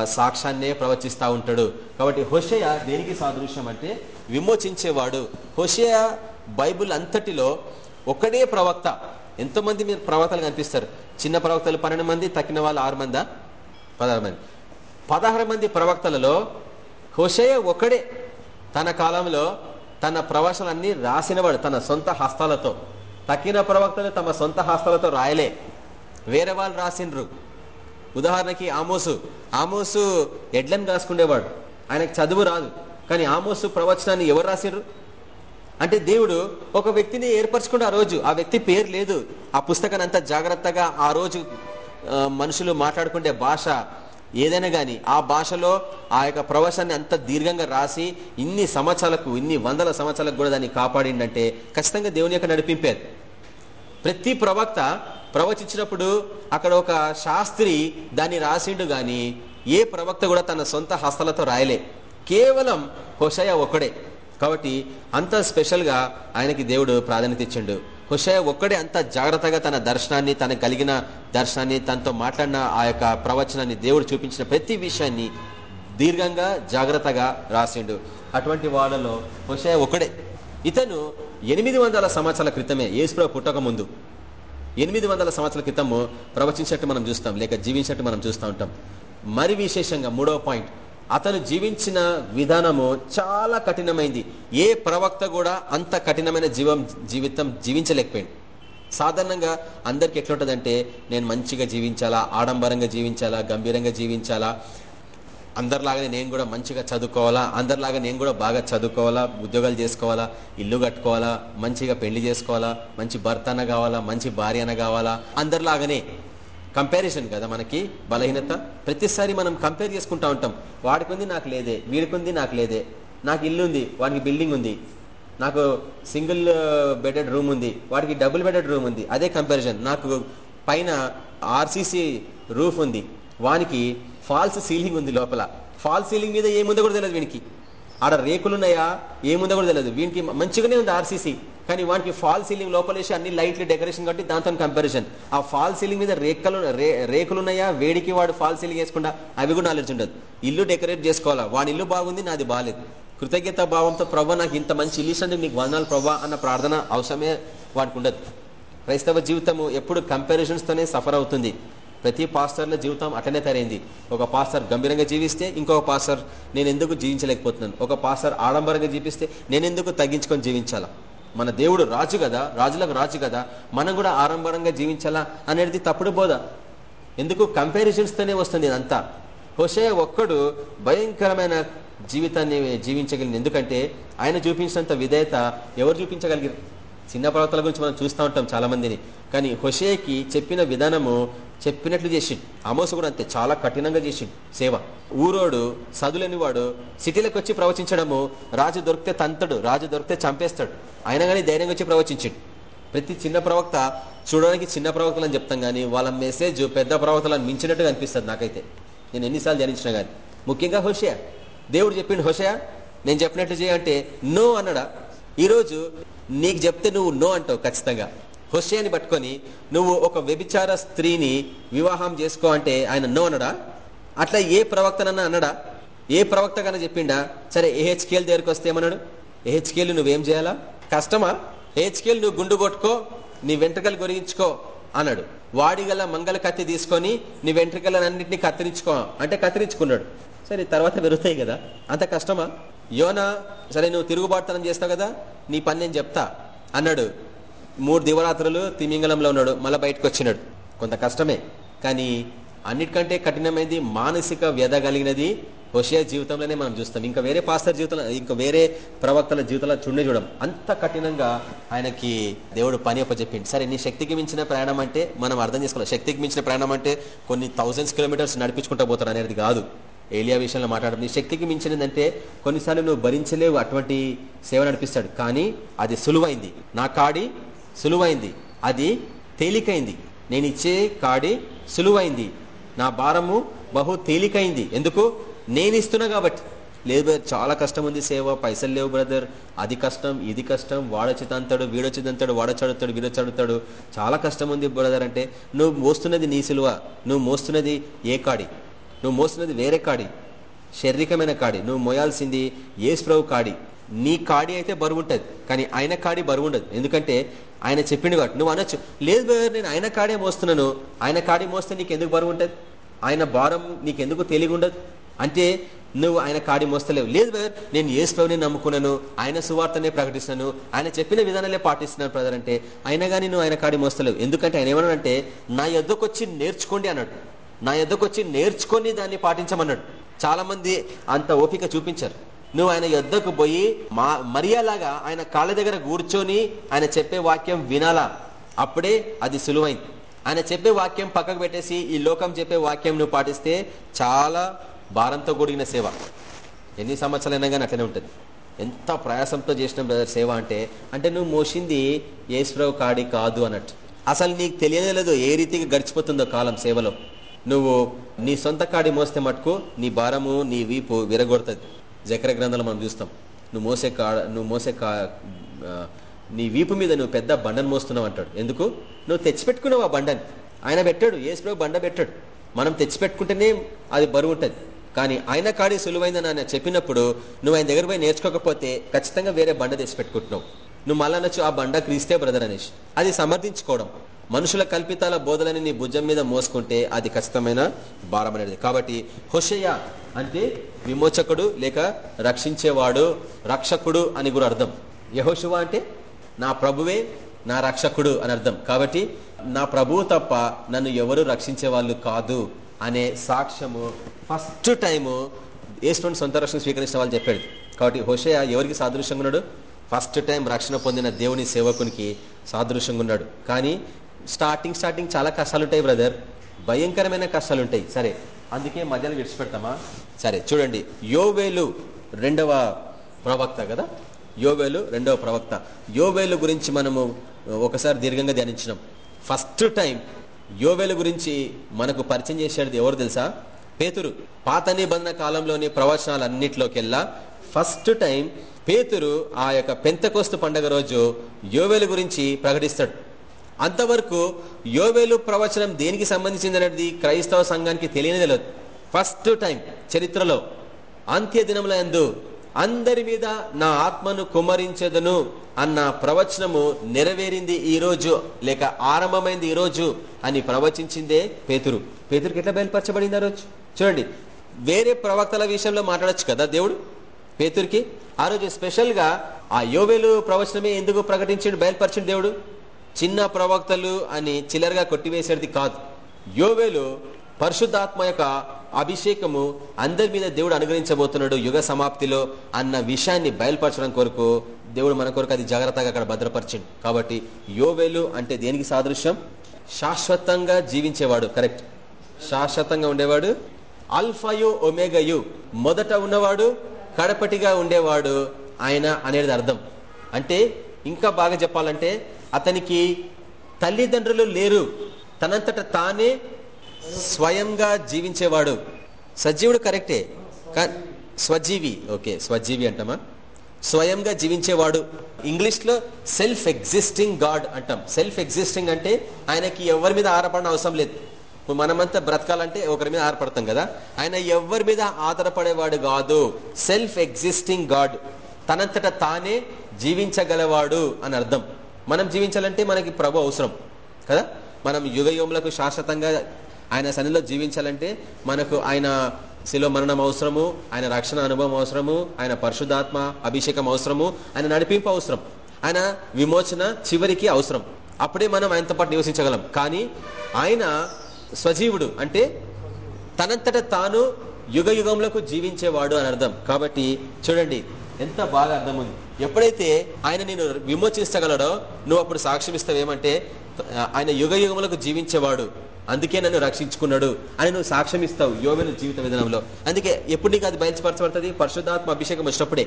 సాక్ష్యాన్నే ప్రవచిస్తూ ఉంటాడు. కాబట్టి హుషయ దేనికి సాదృశ్యం అంటే విమోచించేవాడు. హుషయ బైబుల్ అంతటిలో ఒకడే ప్రవక్త. ఎంతోమంది మీరు ప్రవక్తలు కనిపిస్తారు. చిన్న ప్రవక్తలు పన్నెండు మంది తక్కిన వాళ్ళు ఆరు మందా? పదహారు మంది. పదహారు మంది ప్రవక్తలలో హుషయ ఒకడే. తన కాలంలో తన ప్రవచనాన్ని రాసినవాడు తన సొంత హస్తాలతో. తక్కిన ప్రవక్తలు తమ సొంత హస్తాలతో రాయలే. వేరే వాళ్ళు రాసిండ్రు. ఉదాహరణకి ఆమోసు. ఆమోసు ఎడ్లను రాసుకునేవాడు ఆయనకు చదువు రాదు. కానీ ఆమోసు ప్రవచనాన్ని ఎవరు రాసిండ్రు? అంటే దేవుడు ఒక వ్యక్తిని ఏర్పరచుకుంటే ఆ రోజు ఆ వ్యక్తి పేరు లేదు. ఆ పుస్తకాన్ని అంత జాగ్రత్తగా ఆ రోజు మనుషులు మాట్లాడుకుంటే భాష ఏదైనా కానీ ఆ భాషలో ఆ యొక్క ప్రవచనాన్ని అంత దీర్ఘంగా రాసి ఇన్ని సంవత్సరాలకు ఇన్ని వందల సంవత్సరాలకు కూడా దాన్ని కాపాడిందంటే ఖచ్చితంగా దేవుని యొక్క నడిపింపేది ప్రతి ప్రవక్త ప్రవచించినప్పుడు అక్కడ ఒక శాస్త్రి దాన్ని రాసిండు గాని ఏ ప్రవక్త కూడా తన సొంత హస్తలతో రాయలే. కేవలం హుషయ ఒకడే కాబట్టి అంత స్పెషల్గా ఆయనకి దేవుడు ప్రాధాన్యత ఇచ్చిండు. హుషయ ఒక్కడే అంత జాగ్రత్తగా తన దర్శనాన్ని తన కలిగిన దర్శనాన్ని తనతో మాట్లాడిన ఆ యొక్క ప్రవచనాన్ని దేవుడు చూపించిన ప్రతి విషయాన్ని దీర్ఘంగా జాగ్రత్తగా రాసిండు. అటువంటి వాళ్ళలో హుషయ ఒక్కడే. ఇతను ఎనిమిది వందల సంవత్సరాల క్రితమే ఏసుప్రభు పుట్టక ముందు ఎనిమిది వందల సంవత్సరాల క్రితము ప్రవచించట్టు మనం చూస్తాం లేక జీవించట్టు మనం చూస్తూ ఉంటాం. మరి విశేషంగా మూడవ పాయింట్ అతను జీవించిన విధానము చాలా కఠినమైంది. ఏ ప్రవక్త కూడా అంత కఠినమైన జీవం జీవితం జీవించలేకపోయింది. సాధారణంగా అందరికి ఎట్లుంటుందంటే నేను మంచిగా జీవించాలా ఆడంబరంగా జీవించాలా గంభీరంగా జీవించాలా అందరిలాగానే నేను కూడా మంచిగా చదువుకోవాలా అందరిలాగా నేను కూడా బాగా చదువుకోవాలా ఉద్యోగాలు చేసుకోవాలా ఇల్లు కట్టుకోవాలా మంచిగా పెళ్ళి చేసుకోవాలా మంచి భర్త కావాలా మంచి భార్య అన కావాలా అందరిలాగానే కంపారిజన్ కదా మనకి బలహీనత. ప్రతిసారి మనం కంపేర్ చేసుకుంటా ఉంటాం. వాడికి ఉంది నాకు లేదే వీడికుంది నాకు లేదే. నాకు ఇల్లు ఉంది వాడికి బిల్డింగ్ ఉంది. నాకు సింగిల్ బెడెడ్ రూమ్ ఉంది వాడికి డబుల్ బెడెడ్ రూమ్ ఉంది. అదే కంపారిజన్ నాకు పైన ఆర్సీసీ రూఫ్ ఉంది. వానికి ఫాల్స్ సీలింగ్ ఉంది లోపల. ఫాల్స్ సీలింగ్ మీద ఏముందో కూడా తెలియదు వీనికి. ఆడ రేకులున్నాయా ఏముందో కూడా తెలియదు. వీనికి మంచిగానే ఉంది ఆర్సీసీ కానీ వానికి ఫాల్ సీలింగ్ లోపలేసి అన్ని లైట్లు డెకరేషన్ కాబట్టి దాంతో కంపారిజన్ ఆ ఫాల్ సీలింగ్ మీద రేఖలు రేకులున్నాయా వేడికి వాడు ఫాల్ సీలింగ్ వేసుకుంటా. అవి కూడా నాలెడ్జ్ ఉండదు. ఇల్లు డెకరేట్ చేసుకోవాలా? వాడి ఇల్లు బాగుంది నాది బాగాలేదు కృతజ్ఞత భావంతో ప్రభా నాకు ఇంత మంచి ఇల్లు ఇస్తుంది నీకు వందనాలు ప్రభా అన్న ప్రార్థన అవసరమే వాడికి ఉండదు. క్రైస్తవ జీవితము ఎప్పుడు కంపారిజన్స్తోనే సఫర్ అవుతుంది. ప్రతి పాస్టర్ల జీవితం అటనే తరైంది ఒక పాస్టర్ గంభీరంగా జీవిస్తే ఇంకొక పాస్టర్ నేను ఎందుకు జీవించలేకపోతున్నాను. ఒక పాస్టర్ ఆడంబరంగా జీవిస్తే నేను ఎందుకు తగ్గించుకొని జీవించాలా? మన దేవుడు రాజు కదా రాజులకు రాజు కదా మనం కూడా ఆడంబరంగా జీవించాలా అనేది తప్పుడు బోధ. ఎందుకు? కంపారిజన్స్తోనే వస్తుంది ఇదంతా. హుషే ఒక్కడు భయంకరమైన జీవితాన్ని జీవించగలిగింది. ఎందుకంటే ఆయన చూపించినంత విధేయత ఎవరు చూపించగలిగారు చిన్న పర్వతాల గురించి మనం చూస్తూ ఉంటాం చాలా మందిని కానీ హుషేకి చెప్పిన విధానము చెప్పినట్లు చేసిండు. అమోస కూడా అంతే చాలా కఠినంగా చేసిండు సేవ. ఊరోడు సదులేని వాడు సిటీలకు వచ్చి ప్రవచించడము రాజు దొరికితే తంతడు రాజు దొరికితే చంపేస్తాడు. అయినా కానీ ధైర్యంగా వచ్చి ప్రవచించాడు. ప్రతి చిన్న ప్రవక్త చూడడానికి చిన్న ప్రవక్తలు అని చెప్తాం కానీ వాళ్ళ మెసేజ్ పెద్ద ప్రవక్తలను మించినట్టుగా అనిపిస్తుంది నాకైతే. నేను ఎన్నిసార్లు ధ్యానించినా కానీ ముఖ్యంగా హుషయ. దేవుడు చెప్పిండు హుషయ నేను చెప్పినట్టు చేయంటే నో అన్నడా. ఈరోజు నీకు చెప్తే నువ్వు నో అంటావు ఖచ్చితంగా. హుషయాని పట్టుకొని నువ్వు ఒక వ్యభిచార స్త్రీని వివాహం చేసుకో అంటే ఆయన నో అనడా అట్లా ఏ ప్రవక్తనన్నా అన్నడా? ఏ ప్రవక్తగానే చెప్పిండా? సరే ఏహెచ్కేల్ దగ్గరికి వస్తే ఏమన్నాడు? ఏహెచ్కేల్ నువ్వేం చేయాలా? కష్టమా? ఏహెచ్కేల్ నువ్వు గుండు కొట్టుకో నీ వెంట్రుకలు గొరిగించుకో అన్నాడు. వాడి గల మంగళ కత్తి తీసుకొని నీ వెంట్రుకలన్నింటినీ కత్తిరించుకో. అంటే కత్తిరించుకున్నాడు. సరే తర్వాత పెరుగుతాయి కదా. అంత కష్టమా? యోనా సరే నువ్వు తిరుగుబాటుతనం చేస్తావు కదా నీ పని నేను చెప్తా అన్నాడు. మూడు దివరాత్రులు తిమింగళంలో ఉన్నాడు మళ్ళీ బయటకు వచ్చినాడు. కొంత కష్టమే కానీ అన్నిటికంటే కఠినమైనది మానసిక వ్యధ కలిగినది హుషయా జీవితంలోనే మనం చూస్తాం. ఇంకా వేరే పాస్టర్ జీవితంలో ఇంకా వేరే ప్రవక్తల జీవితంలో చూడే చూడం. అంత కఠినంగా ఆయనకి దేవుడు పని అప్పచెప్పింది సరే నీ శక్తికి మించిన ప్రయాణం అంటే మనం అర్థం చేసుకోవాలి. శక్తికి మించిన ప్రయాణం అంటే కొన్ని థౌజండ్స్ కిలోమీటర్స్ నడిపించుకుంటూ పోతాడు అనేది కాదు. ఏలియా విషయంలో మాట్లాడడం నీ శక్తికి మించినదంటే కొన్నిసార్లు నువ్వు భరించలేవు అటువంటి సేవ నడిపిస్తాడు. కానీ అది సులువైంది. నా కాడి సులువైంది. అది తేలికైంది. నేను ఇచ్చే కాడి సులువైంది. నా భారము బహు తేలికైంది. ఎందుకు? నేను ఇస్తున్నా కాబట్టి. లేదు బ్రదర్ చాలా కష్టం ఉంది సేవ. పైసలు లేవు బ్రదర్. అది కష్టం ఇది కష్టం. వాడొచ్చి తంతాడు వీడొచ్చి తంతాడు వాడొచ్చాడుతాడు వీడొచ్చి చాలా కష్టం ఉంది బ్రదర్ అంటే నువ్వు మోస్తున్నది నీ సిలువ. నువ్వు మోస్తున్నది ఏ కాడి? నువ్వు మోస్తున్నది వేరే కాడి శారీరకమైన కాడి నువ్వు మోయాల్సింది ఏసుప్రభు కాడి. నీ కాడి అయితే బరువు ఉంటుంది కానీ ఆయన కాడి బరువు ఉండదు. ఎందుకంటే ఆయన చెప్పిండు కాబట్టి. నువ్వు అనొచ్చు లేదు బ్రదర్ నేను ఆయన కాడే మోస్తున్నాను ఆయన కాడి మోస్తే నీకు ఎందుకు బరువు ఉంటుంది? ఆయన భారం నీకెందుకు తెలివి ఉండదు? అంటే నువ్వు ఆయన కాడి మోస్తలేవు. లేదు బ్రదర్ నేను ఏసుప్రభుని నమ్ముకున్నాను ఆయన సువార్తనే ప్రకటిస్తున్నాను ఆయన చెప్పిన విధానాలే పాటిస్తున్నాను బ్రదర్ అంటే అయినా కానీ నువ్వు ఆయన కాడి మోస్తలేవు. ఎందుకంటే ఆయన ఏమన్నాడంటే నా యొద్దకు వచ్చి నేర్చుకోండి అన్నాడు. నా యొద్దకు వచ్చి నేర్చుకొని దాన్ని పాటించమన్నాడు. చాలా మంది అంత ఓపిక చూపించారు. నువ్వు ఆయన యుద్ధకు పోయి మా మరియాలాగా ఆయన కాళ్ళ దగ్గర కూర్చొని ఆయన చెప్పే వాక్యం వినాలా? అప్పుడే అది సులువైంది. ఆయన చెప్పే వాక్యం పక్కకు పెట్టేసి ఈ లోకం చెప్పే వాక్యం నువ్వు పాటిస్తే చాలా భారంతో కూడిన సేవ. ఎన్ని సంవత్సరాలైనా కానీ అట్లనే ఉంటుంది. ఎంత ప్రయాసంతో చేసిన బ్రదర్ సేవ అంటే అంటే నువ్వు మోసింది ఏశ్వరావు కాడి కాదు అన్నట్టు. అసలు నీకు తెలియలేదు ఏ రీతిగా గడిచిపోతుందో కాలం సేవలో. నువ్వు నీ సొంత కాడి మోస్తే మటుకు నీ భారము నీ వీపు విరగొడుతుంది. జకర గ్రంథాలు మనం చూస్తాం. నువ్వు మోసే కా నువ్వు మోసే కా నీ వీపు మీద నువ్వు పెద్ద బండను మోస్తున్నావు అంటాడు. ఎందుకు? నువ్వు తెచ్చిపెట్టుకున్నావు ఆ బండని. ఆయన పెట్టాడు ఏసుప్రభు బండ పెట్టాడు. మనం తెచ్చిపెట్టుకుంటేనే అది బరువు ఉంటుంది. కానీ ఆయన కాడి సులువైందని ఆయన చెప్పినప్పుడు నువ్వు ఆయన దగ్గర పోయి నేర్చుకోకపోతే ఖచ్చితంగా వేరే బండ తెచ్చిపెట్టుకుంటున్నావు. నువ్వు మళ్ళా ఆ బండ క్రీస్తే బ్రదర్ అనేసి. అది సమర్థించుకోవడం. మనుషుల కల్పితాల బోధలని నీ భుజం మీద మోసుకుంటే అది ఖచ్చితమైన భారం అనేది. కాబట్టి హుషయ అంటే విమోచకుడు లేక రక్షించేవాడు రక్షకుడు అని కూడా అర్థం. యహోశివ అంటే నా ప్రభువే నా రక్షకుడు అని అర్థం. కాబట్టి నా ప్రభువు తప్ప నన్ను ఎవరు రక్షించే వాళ్ళు కాదు అనే సాక్ష్యము ఫస్ట్ టైము ఏసుని సొంత రక్షణ స్వీకరించిన వాళ్ళు చెప్పాడు కాబట్టి హోషయ ఎవరికి సాదృశ్యంగా ఉన్నాడు? ఫస్ట్ టైం రక్షణ పొందిన దేవుని సేవకునికి సాదృశ్యంగా ఉన్నాడు. కానీ స్టార్టింగ్ స్టార్టింగ్ చాలా కష్టాలు ఉంటాయి బ్రదర్ భయంకరమైన కష్టాలు ఉంటాయి సరే అందుకే మధ్యలో విడిచిపెడతామా? సరే చూడండి. యోవేలు రెండవ ప్రవక్త కదా? యోవేలు రెండవ ప్రవక్త. యోవేలు గురించి మనము ఒకసారి దీర్ఘంగా ధ్యానించినాం. ఫస్ట్ టైం యోవేలు గురించి మనకు పరిచయం చేసేది ఎవరు తెలుసా? పేతురు. పాత నిబంధన కాలంలోని ప్రవచనాలన్నింటిలోకెల్లా ఫస్ట్ టైం పేతురు ఆ యొక్క పెంతకోస్తు పండగ రోజు యోవేలు గురించి ప్రకటిస్తాడు. అంతవరకు యోవేలు ప్రవచనం దేనికి సంబంధించింది అనేది క్రైస్తవ సంఘానికి తెలియని తెలియదు ఫస్ట్ టైం చరిత్రలో అంత్య దినముల ఎందు అందరి మీద నా ఆత్మను కుమరించదును అన్న ప్రవచనము నెరవేరింది ఈ రోజు లేక ఆరంభమైంది ఈ రోజు అని ప్రవచించిందే పేతురు. పేతురుకి ఎట్లా బయలుపరచబడింది ఆ రోజు? చూడండి వేరే ప్రవక్తల విషయంలో మాట్లాడచ్చు కదా దేవుడు? పేతురికి? ఆ రోజు స్పెషల్గా ఆ యోవేలు ప్రవచనమే ఎందుకు ప్రకటించిండు బయలుపరచండి దేవుడు? చిన్న ప్రవక్తలు అని చిల్లరగా కొట్టివేసేది కాదు. యోవేలు పరిశుద్ధాత్మ యొక్క అభిషేకము అందరి మీద దేవుడు అనుగ్రహించబోతున్నాడు యుగ సమాప్తిలో అన్న విషయాన్ని బయలుపరచడం కొరకు దేవుడు మన కొరకు అది జాగ్రత్తగా అక్కడ భద్రపరిచిండు. కాబట్టి యోవేలు అంటే దేనికి సాదృశ్యం? శాశ్వతంగా జీవించేవాడు కరెక్ట్. శాశ్వతంగా ఉండేవాడు అల్ఫయు ఒమేగయు మొదట ఉన్నవాడు కడపటిగా ఉండేవాడు ఆయన అనేది అర్థం. అంటే ఇంకా బాగా చెప్పాలంటే అతనికి తల్లిదండ్రులు లేరు. తనంతట తానే స్వయంగా జీవించేవాడు. సజీవుడు కరెక్టే. స్వజీవి. ఓకే స్వజీవి అంటామా? స్వయంగా జీవించేవాడు. ఇంగ్లీష్లో సెల్ఫ్ ఎగ్జిస్టింగ్ గాడ్ అంటాం. సెల్ఫ్ ఎగ్జిస్టింగ్ అంటే ఆయనకి ఎవరి మీద ఆధారపడిన అవసరం లేదు. మనమంతా బ్రతకాలంటే ఒకరి మీద ఆధారపడతాం కదా. ఆయన ఎవరి మీద ఆధారపడేవాడు కాదు. Self existing God. తనంతట తానే జీవించగలవాడు అని అర్థం. మనం జీవించాలంటే మనకి ప్రభు అవసరం కదా? మనం యుగయోములకు శాశ్వతంగా ఆయన సన్నిలో జీవించాలంటే మనకు ఆయన శిలో మరణం అవసరము ఆయన రక్షణ అనుభవం అవసరము ఆయన పరిశుధాత్మ అభిషేకం అవసరము ఆయన నడిపింపు అవసరం ఆయన విమోచన చివరికి అవసరం. అప్పుడే మనం ఆయనతో పాటు నివసించగలం. కానీ ఆయన స్వజీవుడు అంటే తనంతట తాను యుగ యుగంలోకి జీవించేవాడు అని అర్థం. కాబట్టి చూడండి ఎంత బాగా అర్థం ఉంది ఎప్పుడైతే ఆయన నేను విమోచించగలడో నువ్వు అప్పుడు సాక్ష్యం ఇస్తావేమంటే ఆయన యుగ యుగములకు జీవించేవాడు. అందుకే నన్ను రక్షించుకున్నాడు అని నువ్వు సాక్ష్యం ఇస్తావు యోవేలు జీవిత విధానంలో. అందుకే ఎప్పుడు నీకు అది బయలుపరచబడుతుంది? పరిశుద్ధాత్మ అభిషేకం వచ్చినప్పుడే.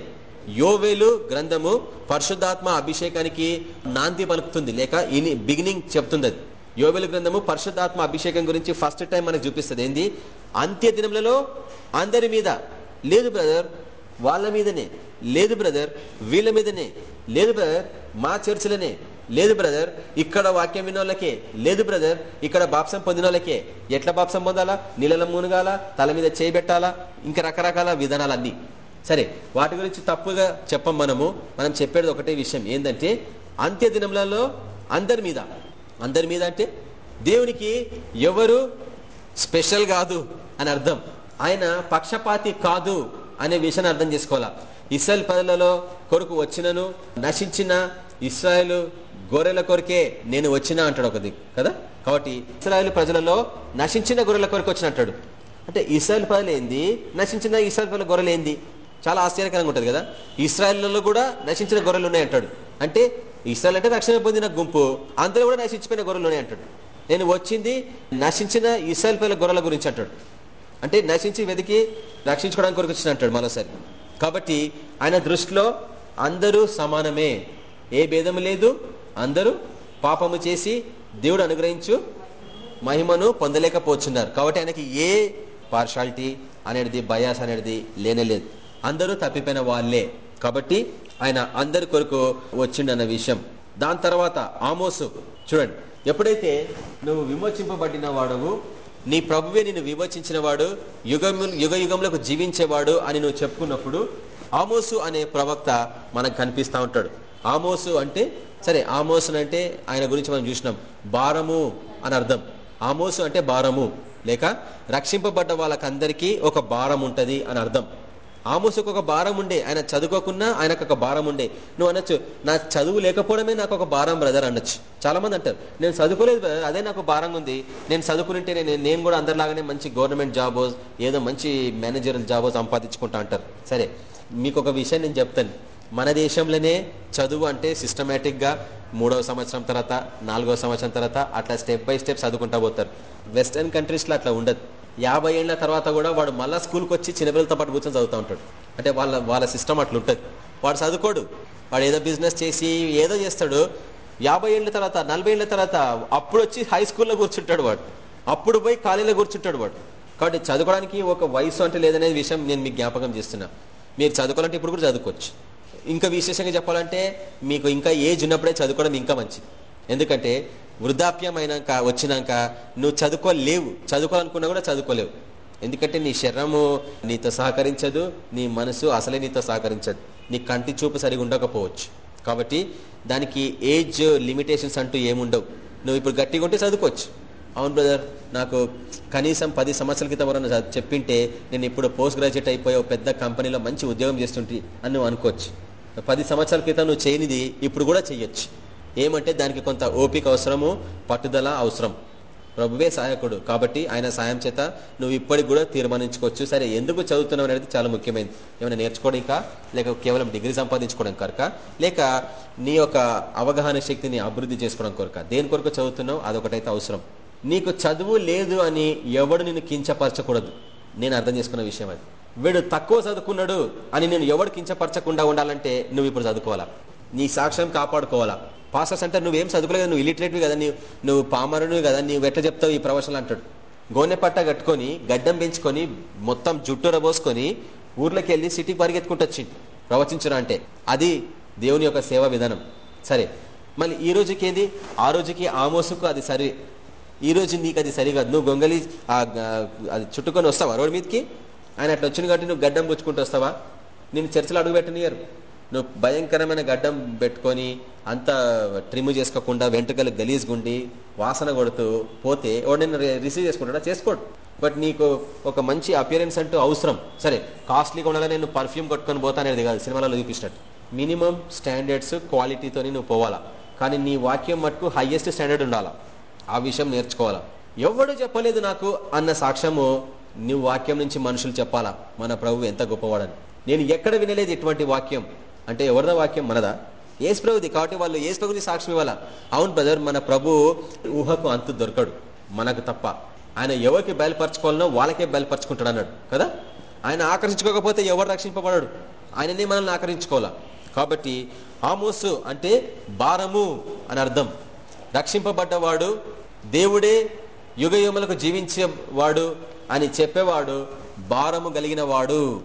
యోవేలు గ్రంథము పరిశుద్ధాత్మ అభిషేకానికి నాంది పలుకుతుంది. లేక ఇని బిగినింగ్ చెప్తుంది అది యోవేలు గ్రంథము పరిశుద్ధాత్మ అభిషేకం గురించి ఫస్ట్ టైం మనకు చూపిస్తుంది. ఏంది? అంత్య దినములలో అందరి మీద లేదు బ్రదర్ వాళ్ళ మీదనే. లేదు బ్రదర్ వీళ్ళ మీదనే. లేదు బ్రదర్ మా చర్చిలనే. లేదు బ్రదర్ ఇక్కడ వాక్యం వినోళ్ళకే లేదు బ్రదర్ ఇక్కడ బాప్సం పొందిన వాళ్ళకే ఎట్లా బాప్సం పొందాలా? నీళ్ళలో మునగాల తల మీద చేయబెట్టాలా ఇంకా రకరకాల విధానాలన్నీ. సరే వాటి గురించి తప్పుగా చెప్పం మనము. మనం చెప్పేది ఒకటే విషయం ఏంటంటే అంత్య దినములలో అందరి మీద. అందరి మీద అంటే దేవునికి ఎవరు స్పెషల్ కాదు అని అర్థం. ఆయన పక్షపాతి కాదు అనే విషయాన్ని అర్థం చేసుకోవాలా? ఇస్రాయల్ పదలలో కొరకు వచ్చినను నశించిన ఇస్రాయలు గొర్రెల కొరకే నేను వచ్చినా అంటాడు ఒకది కదా? కాబట్టి ఇస్రాయల్ ప్రజలలో నశించిన గొర్రెల కొరకు వచ్చిన అంటాడు. అంటే ఇస్రాయల్ ప్రజలు ఏంది? నశించిన ఇస్రాయల్ పదల గొర్రెలు ఏంది? చాలా ఆశ్చర్యకరంగా ఉంటుంది కదా? ఇస్రాయల్లో కూడా నశించిన గొర్రెలు ఉన్నాయి అంటాడు. అంటే ఇస్రాయల్ అంటే రక్షణ పొందిన గుంపు అందరూ కూడా నశించిపోయిన గొర్రెలు ఉన్నాయి అంటాడు. నేను వచ్చింది నశించిన ఇస్రాయల్ పదల గొర్రెల గురించి అంటాడు. అంటే నశించి వెతికి రక్షించుకోవడానికి కొరకు వచ్చిన అంటాడు మరోసారి. కాబట్టి ఆయన దృష్టిలో అందరూ సమానమే. ఏ భేదము లేదు. అందరూ పాపము చేసి దేవుడు అనుగ్రహించు మహిమను పొందలేకపోతున్నారు కాబట్టి ఆయనకి ఏ పార్షాలిటీ అనేది బయాస్ అనేది లేనేలేదు అందరూ తప్పిపోయిన వాళ్ళే. కాబట్టి ఆయన అందరి కొరకు వచ్చిండన్న విషయం. దాని తర్వాత ఆమోసు. చూడండి. ఎప్పుడైతే నువ్వు విమోచింపబడిన వాడవు నీ ప్రభువే నిన్ను విమోచించిన వాడు యుగము యుగ యుగంలోకి జీవించేవాడు అని నువ్వు చెప్పుకున్నప్పుడు ఆమోసు అనే ప్రవక్త మనకు కనిపిస్తూ ఉంటాడు. ఆమోసు అంటే సరే ఆమోసు అంటే ఆయన గురించి మనం చూసినాం. భారము అని అర్థం. ఆమోసు అంటే భారము. లేక రక్షింపబడ్డ వాళ్ళకందరికీ ఒక భారం ఉంటుంది అని అర్థం. ఆమోసుకు ఒక భారం ఉండే ఆయన చదువుకోకున్నా ఆయనకు ఒక భారం ఉండే నువ్వు అనొచ్చు నా చదువు లేకపోవడమే నాకు ఒక భారం బ్రదర్ అనొచ్చు. చాలా మంది అంటారు నేను చదువుకోలేదు బ్రదర్ అదే నాకు భారంగా ఉంది నేను చదువుకుంటే నేను నేను కూడా అందరిలాగానే మంచి గవర్నమెంట్ జాబో ఏదో మంచి మేనేజర్ జాబో సంపాదించుకుంటా అంటారు. సరే మీకు ఒక విషయం నేను చెప్తాను. మన దేశంలోనే చదువు అంటే సిస్టమేటిక్గా మూడవ సంవత్సరం తర్వాత నాలుగవ సంవత్సరం తర్వాత అట్లా స్టెప్ బై స్టెప్ చదువుకుంటా పోతారు. వెస్టర్న్ కంట్రీస్లో అట్లా ఉండదు. యాభై ఏళ్ళ తర్వాత కూడా వాడు మళ్ళీ స్కూల్కి వచ్చి చిన్నపిల్లలతో పాటు కూర్చొని చదువుతూ ఉంటాడు. అంటే వాళ్ళ వాళ్ళ సిస్టమ్ అట్లా ఉంటుంది వాడు చదువుకోడు. వాడు ఏదో బిజినెస్ చేసి ఏదో చేస్తాడు. యాభై ఏళ్ళ తర్వాత నలభై ఏళ్ళ తర్వాత అప్పుడు వచ్చి హై స్కూల్లో కూర్చుంటాడు వాడు. అప్పుడు పోయి కాలేజీలో కూర్చుంటాడు వాడు. కాబట్టి చదువుకోవడానికి ఒక వయసు అంటే లేదనే విషయం నేను మీకు జ్ఞాపకం చేస్తున్నా. మీరు చదువుకోవాలంటే ఇప్పుడు కూడా చదువుకోవచ్చు. ఇంకా విశేషంగా చెప్పాలంటే మీకు ఇంకా ఏజ్ ఉన్నప్పుడే చదువుకోవడం ఇంకా మంచిది. ఎందుకంటే వృద్ధాప్యం అయినాక వచ్చినాక నువ్వు చదువుకోలేవు. చదువుకోవాలనుకున్నా కూడా చదువుకోలేవు. ఎందుకంటే నీ శరీరము నీతో సహకరించదు నీ మనసు అసలే నీతో సహకరించదు. నీ కంటి చూపు సరిగా ఉండకపోవచ్చు. కాబట్టి దానికి ఏజ్ లిమిటేషన్స్ అంటూ ఏముండవు. నువ్వు ఇప్పుడు గట్టిగా ఉంటే చదువుకోవచ్చు. అవును బ్రదర్ నాకు కనీసం పది సంవత్సరాల క్రితం ఎవరన్నా చెప్పింటే నేను ఇప్పుడు పోస్ట్ గ్రాడ్యుయేట్ అయిపోయి ఒక పెద్ద కంపెనీలో మంచి ఉద్యోగం చేస్తుంటే అని నువ్వు అనుకోవచ్చు. పది సంవత్సరాల క్రితం నువ్వు చేయనిది ఇప్పుడు కూడా చేయొచ్చు ఏమంటే దానికి కొంత ఓపిక అవసరము పట్టుదల అవసరం. ప్రభువే సహాయకుడు. కాబట్టి ఆయన సాయం చేత నువ్వు ఇప్పటికి కూడా తీర్మానించుకోవచ్చు. సరే ఎందుకు చదువుతున్నావు అనేది చాలా ముఖ్యమైనది. ఏమైనా నేర్చుకోవడానిక లేక కేవలం డిగ్రీ సంపాదించుకోవడం కొరక? లేక నీ యొక్క అవగాహన శక్తిని అభివృద్ధి చేసుకోవడం కొరక? దేని కొరకు చదువుతున్నావు? అదొకటైతే అవసరం. నీకు చదువు లేదు అని ఎవడు నిన్ను కించపరచకూడదు. నేను అర్థం చేసుకున్న విషయం అది. వీడు తక్కువ చదువుకున్నాడు అని నేను ఎవడు కించపరచకుండా ఉండాలంటే నువ్వు ఇప్పుడు చదువుకోవాలా? నీ సాక్ష్యం కాపాడుకోవాలా? పాస్టర్స్ అంటే నువ్వేం చదువుకోలేదు నువ్వు ఇలిటరేట్వి కదా నీవు నువ్వు పామరును కదా నువ్వు ఎట్లా చెప్తావు ఈ ప్రవచనలు అంటాడు. గోనె పట్ట కట్టుకొని గడ్డం పెంచుకొని మొత్తం జుట్టు రబోసుకొని ఊర్లోకి వెళ్ళి సిటీకి పరిగెత్తుకుంటూ వచ్చింది ప్రవచించడం అంటే అది దేవుని యొక్క సేవా విధానం. సరే మళ్ళీ ఈ రోజుకి ఏంది? ఆ రోజుకి ఆమోసుకు అది సరి ఈ రోజు నీకు అది సరిగా నువ్వు గొంగలి అది చుట్టుకొని వస్తావా రోడ్డు మీదకి? ఆయన అట్లా వచ్చిన కాబట్టి నువ్వు గడ్డం పుచ్చుకుంటూ వస్తావా? నేను చర్చలు అడుగుపెట్టనియరు నువ్వు భయంకరమైన గడ్డం పెట్టుకొని అంత ట్రిమ్ చేసుకోకుండా వెంట్రుకలు గలీజ్గుండి వాసన కొడుతూ పోతే వాడు రిసీవ్ చేసుకుంటాడా? చేసుకోడు. బట్ నీకు ఒక మంచి అపియరెన్స్ అంటూ అవసరం. సరే కాస్ట్లీగా ఉండాలని నేను పర్ఫ్యూమ్ కొట్టుకొని పోతా అనేది కాదు సినిమాలో చూపించినట్టు మినిమం స్టాండర్డ్స్ క్వాలిటీతో నువ్వు పోవాలా. కానీ నీ వాక్యం మటుకు హైయెస్ట్ స్టాండర్డ్ ఉండాలా. ఆ విషయం నేర్చుకోవాలా. ఎవడు చెప్పలేదు నాకు అన్న సాక్ష్యము నువ్వు వాక్యం నుంచి మనుషులు చెప్పాలా? మన ప్రభు ఎంత గొప్పవాడని. నేను ఎక్కడ వినలేదు ఇటువంటి వాక్యం. అంటే ఎవరిదా వాక్యం మనదా? ఏసు ప్రభుది కాబట్టి వాళ్ళు ఏసు ప్రభుని సాక్ష్యం ఇవ్వాలా? అవును బ్రదర్ మన ప్రభు ఊహకు అంతు దొరకడు మనకు తప్ప. ఆయన ఎవరికి బయలుపరచుకోవాలనో వాళ్ళకే బయలుపరచుకుంటాడు అన్నాడు కదా? ఆయన ఆకర్షించుకోకపోతే ఎవరు రక్షింపబడాడు? ఆయననే మనల్ని ఆకర్షించుకోవాలా? కాబట్టి ఆమోసు అంటే భారము అని అర్థం. రక్షింపబడ్డవాడు దేవుడే యుగ యుగములకు జీవించేవాడు అని చెప్పేవాడు భారము కలిగిన వాడు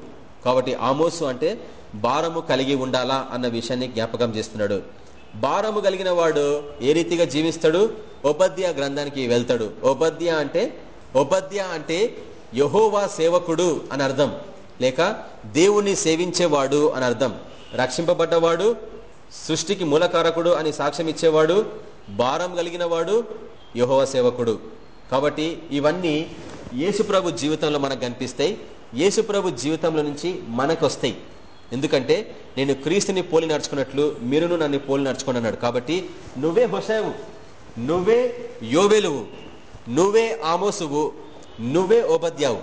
కాబట్టి ఆమోసు అంటే భారము కలిగి ఉండాలా అన్న విషయాన్ని జ్ఞాపకం చేస్తున్నాడు. భారము కలిగిన వాడు ఏ రీతిగా జీవిస్తాడు? ఉపద్య గ్రంథానికి వెళ్తాడు. ఉపద్య అంటే ఉపద్య అంటే యహోవా సేవకుడు అని అర్థం. లేక దేవుణ్ణి సేవించేవాడు అని అర్థం. రక్షింపబడ్డవాడు సృష్టికి మూలకారకుడు అని సాక్ష్యం ఇచ్చేవాడు భారం కలిగిన వాడు యహోవ సేవకుడు. కాబట్టి ఇవన్నీ యేసుప్రభు జీవితంలో మనకు కనిపిస్తాయి. యేసుప్రభు జీవితంలో నుంచి మనకు వస్తాయి. ఎందుకంటే నేను క్రీస్తుని పోలి నడుచుకున్నట్లు మీరును నన్ను పోలి నడుచుకోండి అన్నాడు. కాబట్టి నువ్వే హొసావు నువ్వే యోవేలువు నువ్వే ఆమోసువు నువ్వే ఓబద్యావు.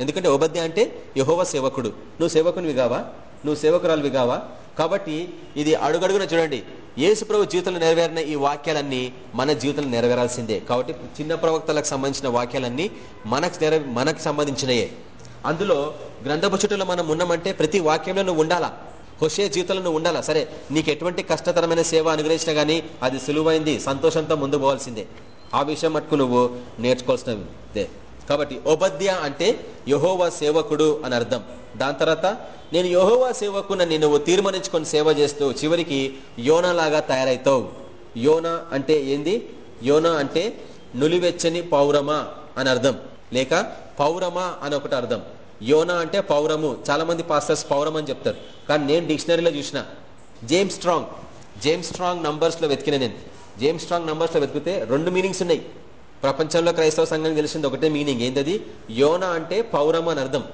ఎందుకంటే ఓబద్య అంటే యహోవ సేవకుడు. నువ్వు సేవకునివి కావా? నువ్వు సేవకురాలువి కావా? కాబట్టి ఇది అడుగడుగున చూడండి. యేసు ప్రభు జీవితంలో నెరవేరిన ఈ వాక్యాలన్నీ మన జీవితంలో నెరవేరాల్సిందే. కాబట్టి చిన్న ప్రవక్తలకు సంబంధించిన వాక్యాలన్నీ మనకు నెర మనకు సంబంధించినయే. అందులో గ్రంథపు మనం ఉన్నామంటే ప్రతి వాక్యంలో నువ్వు ఉండాలా? హుషే జీవితంలో నువ్వు ఉండాలా? సరే నీకు ఎటువంటి కష్టతరమైన సేవ అనుగ్రహించినా గానీ అది సులువైంది సంతోషంతో ముందు పోవాల్సిందే. ఆ విషయం మటుకు నువ్వు నేర్చుకోవాల్సినదే. కాబట్టి ఒబద్య అంటే యహోవా సేవకుడు అని అర్థం. దాని తర్వాత నేను యహోవా సేవకుని నువ్వు తీర్మానించుకొని సేవ చేస్తూ చివరికి యోనలాగా తయారైతావు. యోన అంటే ఏంది? యోన అంటే నులివెచ్చని పౌరమా అని అర్థం. లేక పౌరమా అని ఒకటి అర్థం. యోన అంటే పౌరము. చాలా మంది పాస్టర్స్ పౌరం అని చెప్తారు. కానీ నేను డిక్షనరీలో చూసిన జేమ్స్ స్ట్రాంగ్. జేమ్స్ స్ట్రాంగ్ నంబర్స్లో వెతికిన నేను. జేమ్స్ స్ట్రాంగ్ నంబర్స్లో వెతికితే రెండు మీనింగ్స్ ఉన్నాయి. ప్రపంచంలో క్రైస్తవ సంఘం తెలిసింది ఒకటే మీనింగ్. ఏంటది? యోన అంటే పౌరము అని అర్థం.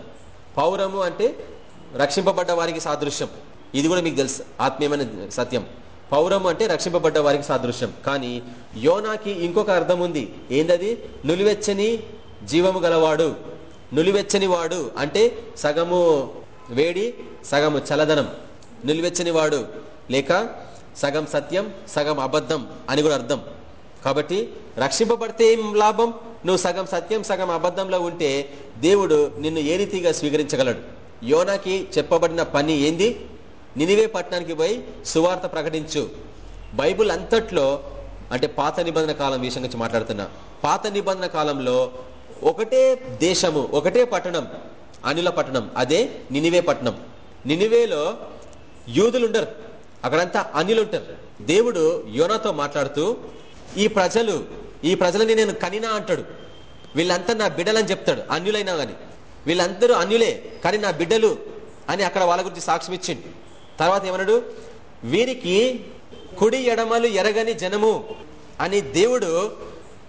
పౌరము అంటే రక్షింపబడ్డ వారికి సాదృశ్యం. ఇది కూడా మీకు తెలుసు. ఆత్మీయమైన సత్యం. పౌరము అంటే రక్షింపబడ్డ వారికి సాదృశ్యం. కానీ యోనాకి ఇంకొక అర్థం ఉంది. ఏందది నులివెచ్చని జీవము గలవాడు నులివెచ్చని వాడు అంటే సగము వేడి సగము చలదనం. నులివెచ్చని వాడు లేక సగం సత్యం సగం అబద్ధం అని కూడా అర్థం. కాబట్టి రక్షింపబడితే ఏం లాభం? నువ్వు సగం సత్యం సగం అబద్ధంలో ఉంటే దేవుడు నిన్ను ఏ రీతిగా స్వీకరించగలడు? యోనాకి చెప్పబడిన పని ఏంది? నినివే పట్టణానికి పోయి సువార్త ప్రకటించు. బైబుల్ అంతట్లో అంటే పాత నిబంధన కాలం విషయం గురించి మాట్లాడుతున్నా. పాత నిబంధన కాలంలో ఒకటే దేశము ఒకటే పట్టణం అనిల పట్టణం అదే నినివే పట్టణం. నినివేలో యూదులుండరు అక్కడంతా అనిలుంటారు దేవుడు యోనాతో మాట్లాడుతూ ఈ ప్రజలు ఈ ప్రజలని నేను కనినా అంటాడు. వీళ్ళంతా నా బిడ్డలని చెప్తాడు అన్యులైనా కానీ వీళ్ళందరూ అన్యులే కానీ నా బిడ్డలు అని అక్కడ వాళ్ళ గురించి సాక్ష్యం ఇచ్చిండు. తర్వాత ఏమన్నాడు? వీరికి కుడి ఎడమలు ఎరగని జనము అని దేవుడు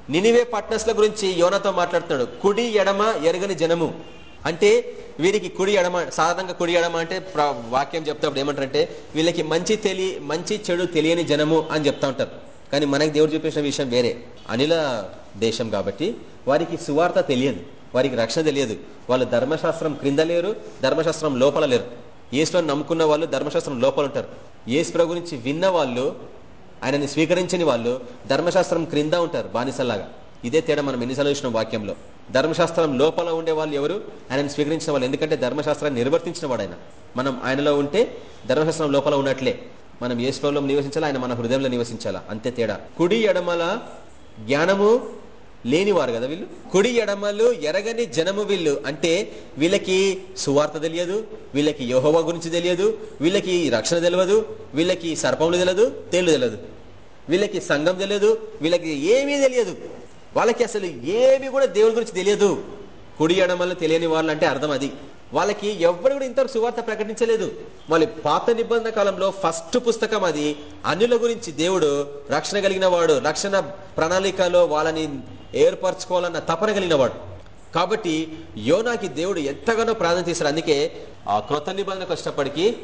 నినివే పట్నస్ల గురించి యోనతో మాట్లాడుతున్నాడు. కుడి ఎడమ ఎరగని జనము. అంటే వీరికి కుడి ఎడమ సాధారణంగా కుడి ఎడమ అంటే వాక్యం చెప్తాడు ఏమంటారంటే వీళ్ళకి మంచి తెలియ మంచి చెడు తెలియని జనము అని చెప్తా ఉంటారు. కానీ మనకి దేవుడు చూపించిన విషయం వేరే. అనిల దేశం కాబట్టి వారికి సువార్త తెలియదు. వారికి రక్షణ తెలియదు. వాళ్ళు ధర్మశాస్త్రం క్రింద లేరు ధర్మశాస్త్రం లోపల లేరు. ఏసులో నమ్ముకున్న వాళ్ళు ధర్మశాస్త్రం లోపల ఉంటారు. ఏసు గురించి విన్న వాళ్ళు ఆయనని స్వీకరించని వాళ్ళు ధర్మశాస్త్రం క్రింద ఉంటారు బానిసల్లాగా. ఇదే తేడా మనం ఎన్నిసార్లు చూసిన వాక్యంలో. ధర్మశాస్త్రం లోపల ఉండే వాళ్ళు ఎవరు? ఆయనను స్వీకరించిన వాళ్ళు. ఎందుకంటే ధర్మశాస్త్రాన్ని నిర్వర్తించిన వాడు ఆయన మనం ఆయనలో ఉంటే ధర్మశాస్త్రం లోపల ఉన్నట్లే. మనం ఏ శ్లోలో నివసించాలా? ఆయన మన హృదయంలో నివసించాలా? అంతే తేడా. కుడి ఎడమల జ్ఞానము లేనివారు కదా వీళ్ళు? కుడి ఎడమలు ఎరగని జనము వీళ్ళు. అంటే వీళ్ళకి సువార్త తెలియదు వీళ్ళకి యోహోవా గురించి తెలియదు వీళ్ళకి రక్షణ తెలియదు వీళ్ళకి సర్పములు తెలియదు తేళ్ళు తెలియదు. వీళ్ళకి సంఘం తెలియదు వీళ్ళకి ఏమీ తెలియదు. వాళ్ళకి అసలు ఏమి కూడా దేవుని గురించి తెలియదు. కుడి ఎడమలు తెలియని వాళ్ళు అంటే అర్థం అది. వాళ్ళకి ఎవరు కూడా ఇంతవరకు సువార్త ప్రకటించలేదు. మళ్ళీ పాత నిబంధన కాలంలో ఫస్ట్ పుస్తకం అది. అన్యుల గురించి దేవుడు రక్షణ కలిగిన వాడు రక్షణ ప్రణాళికలో వాళ్ళని ఏర్పరచుకోవాలన్న తపన కలిగిన వాడు. కాబట్టి యోనాకి దేవుడు ఎంతగానో ప్రాధాన్యత ఇస్తారు అందుకే ఆ క్రొత్త నిబంధనకు వచ్చినప్పటికీ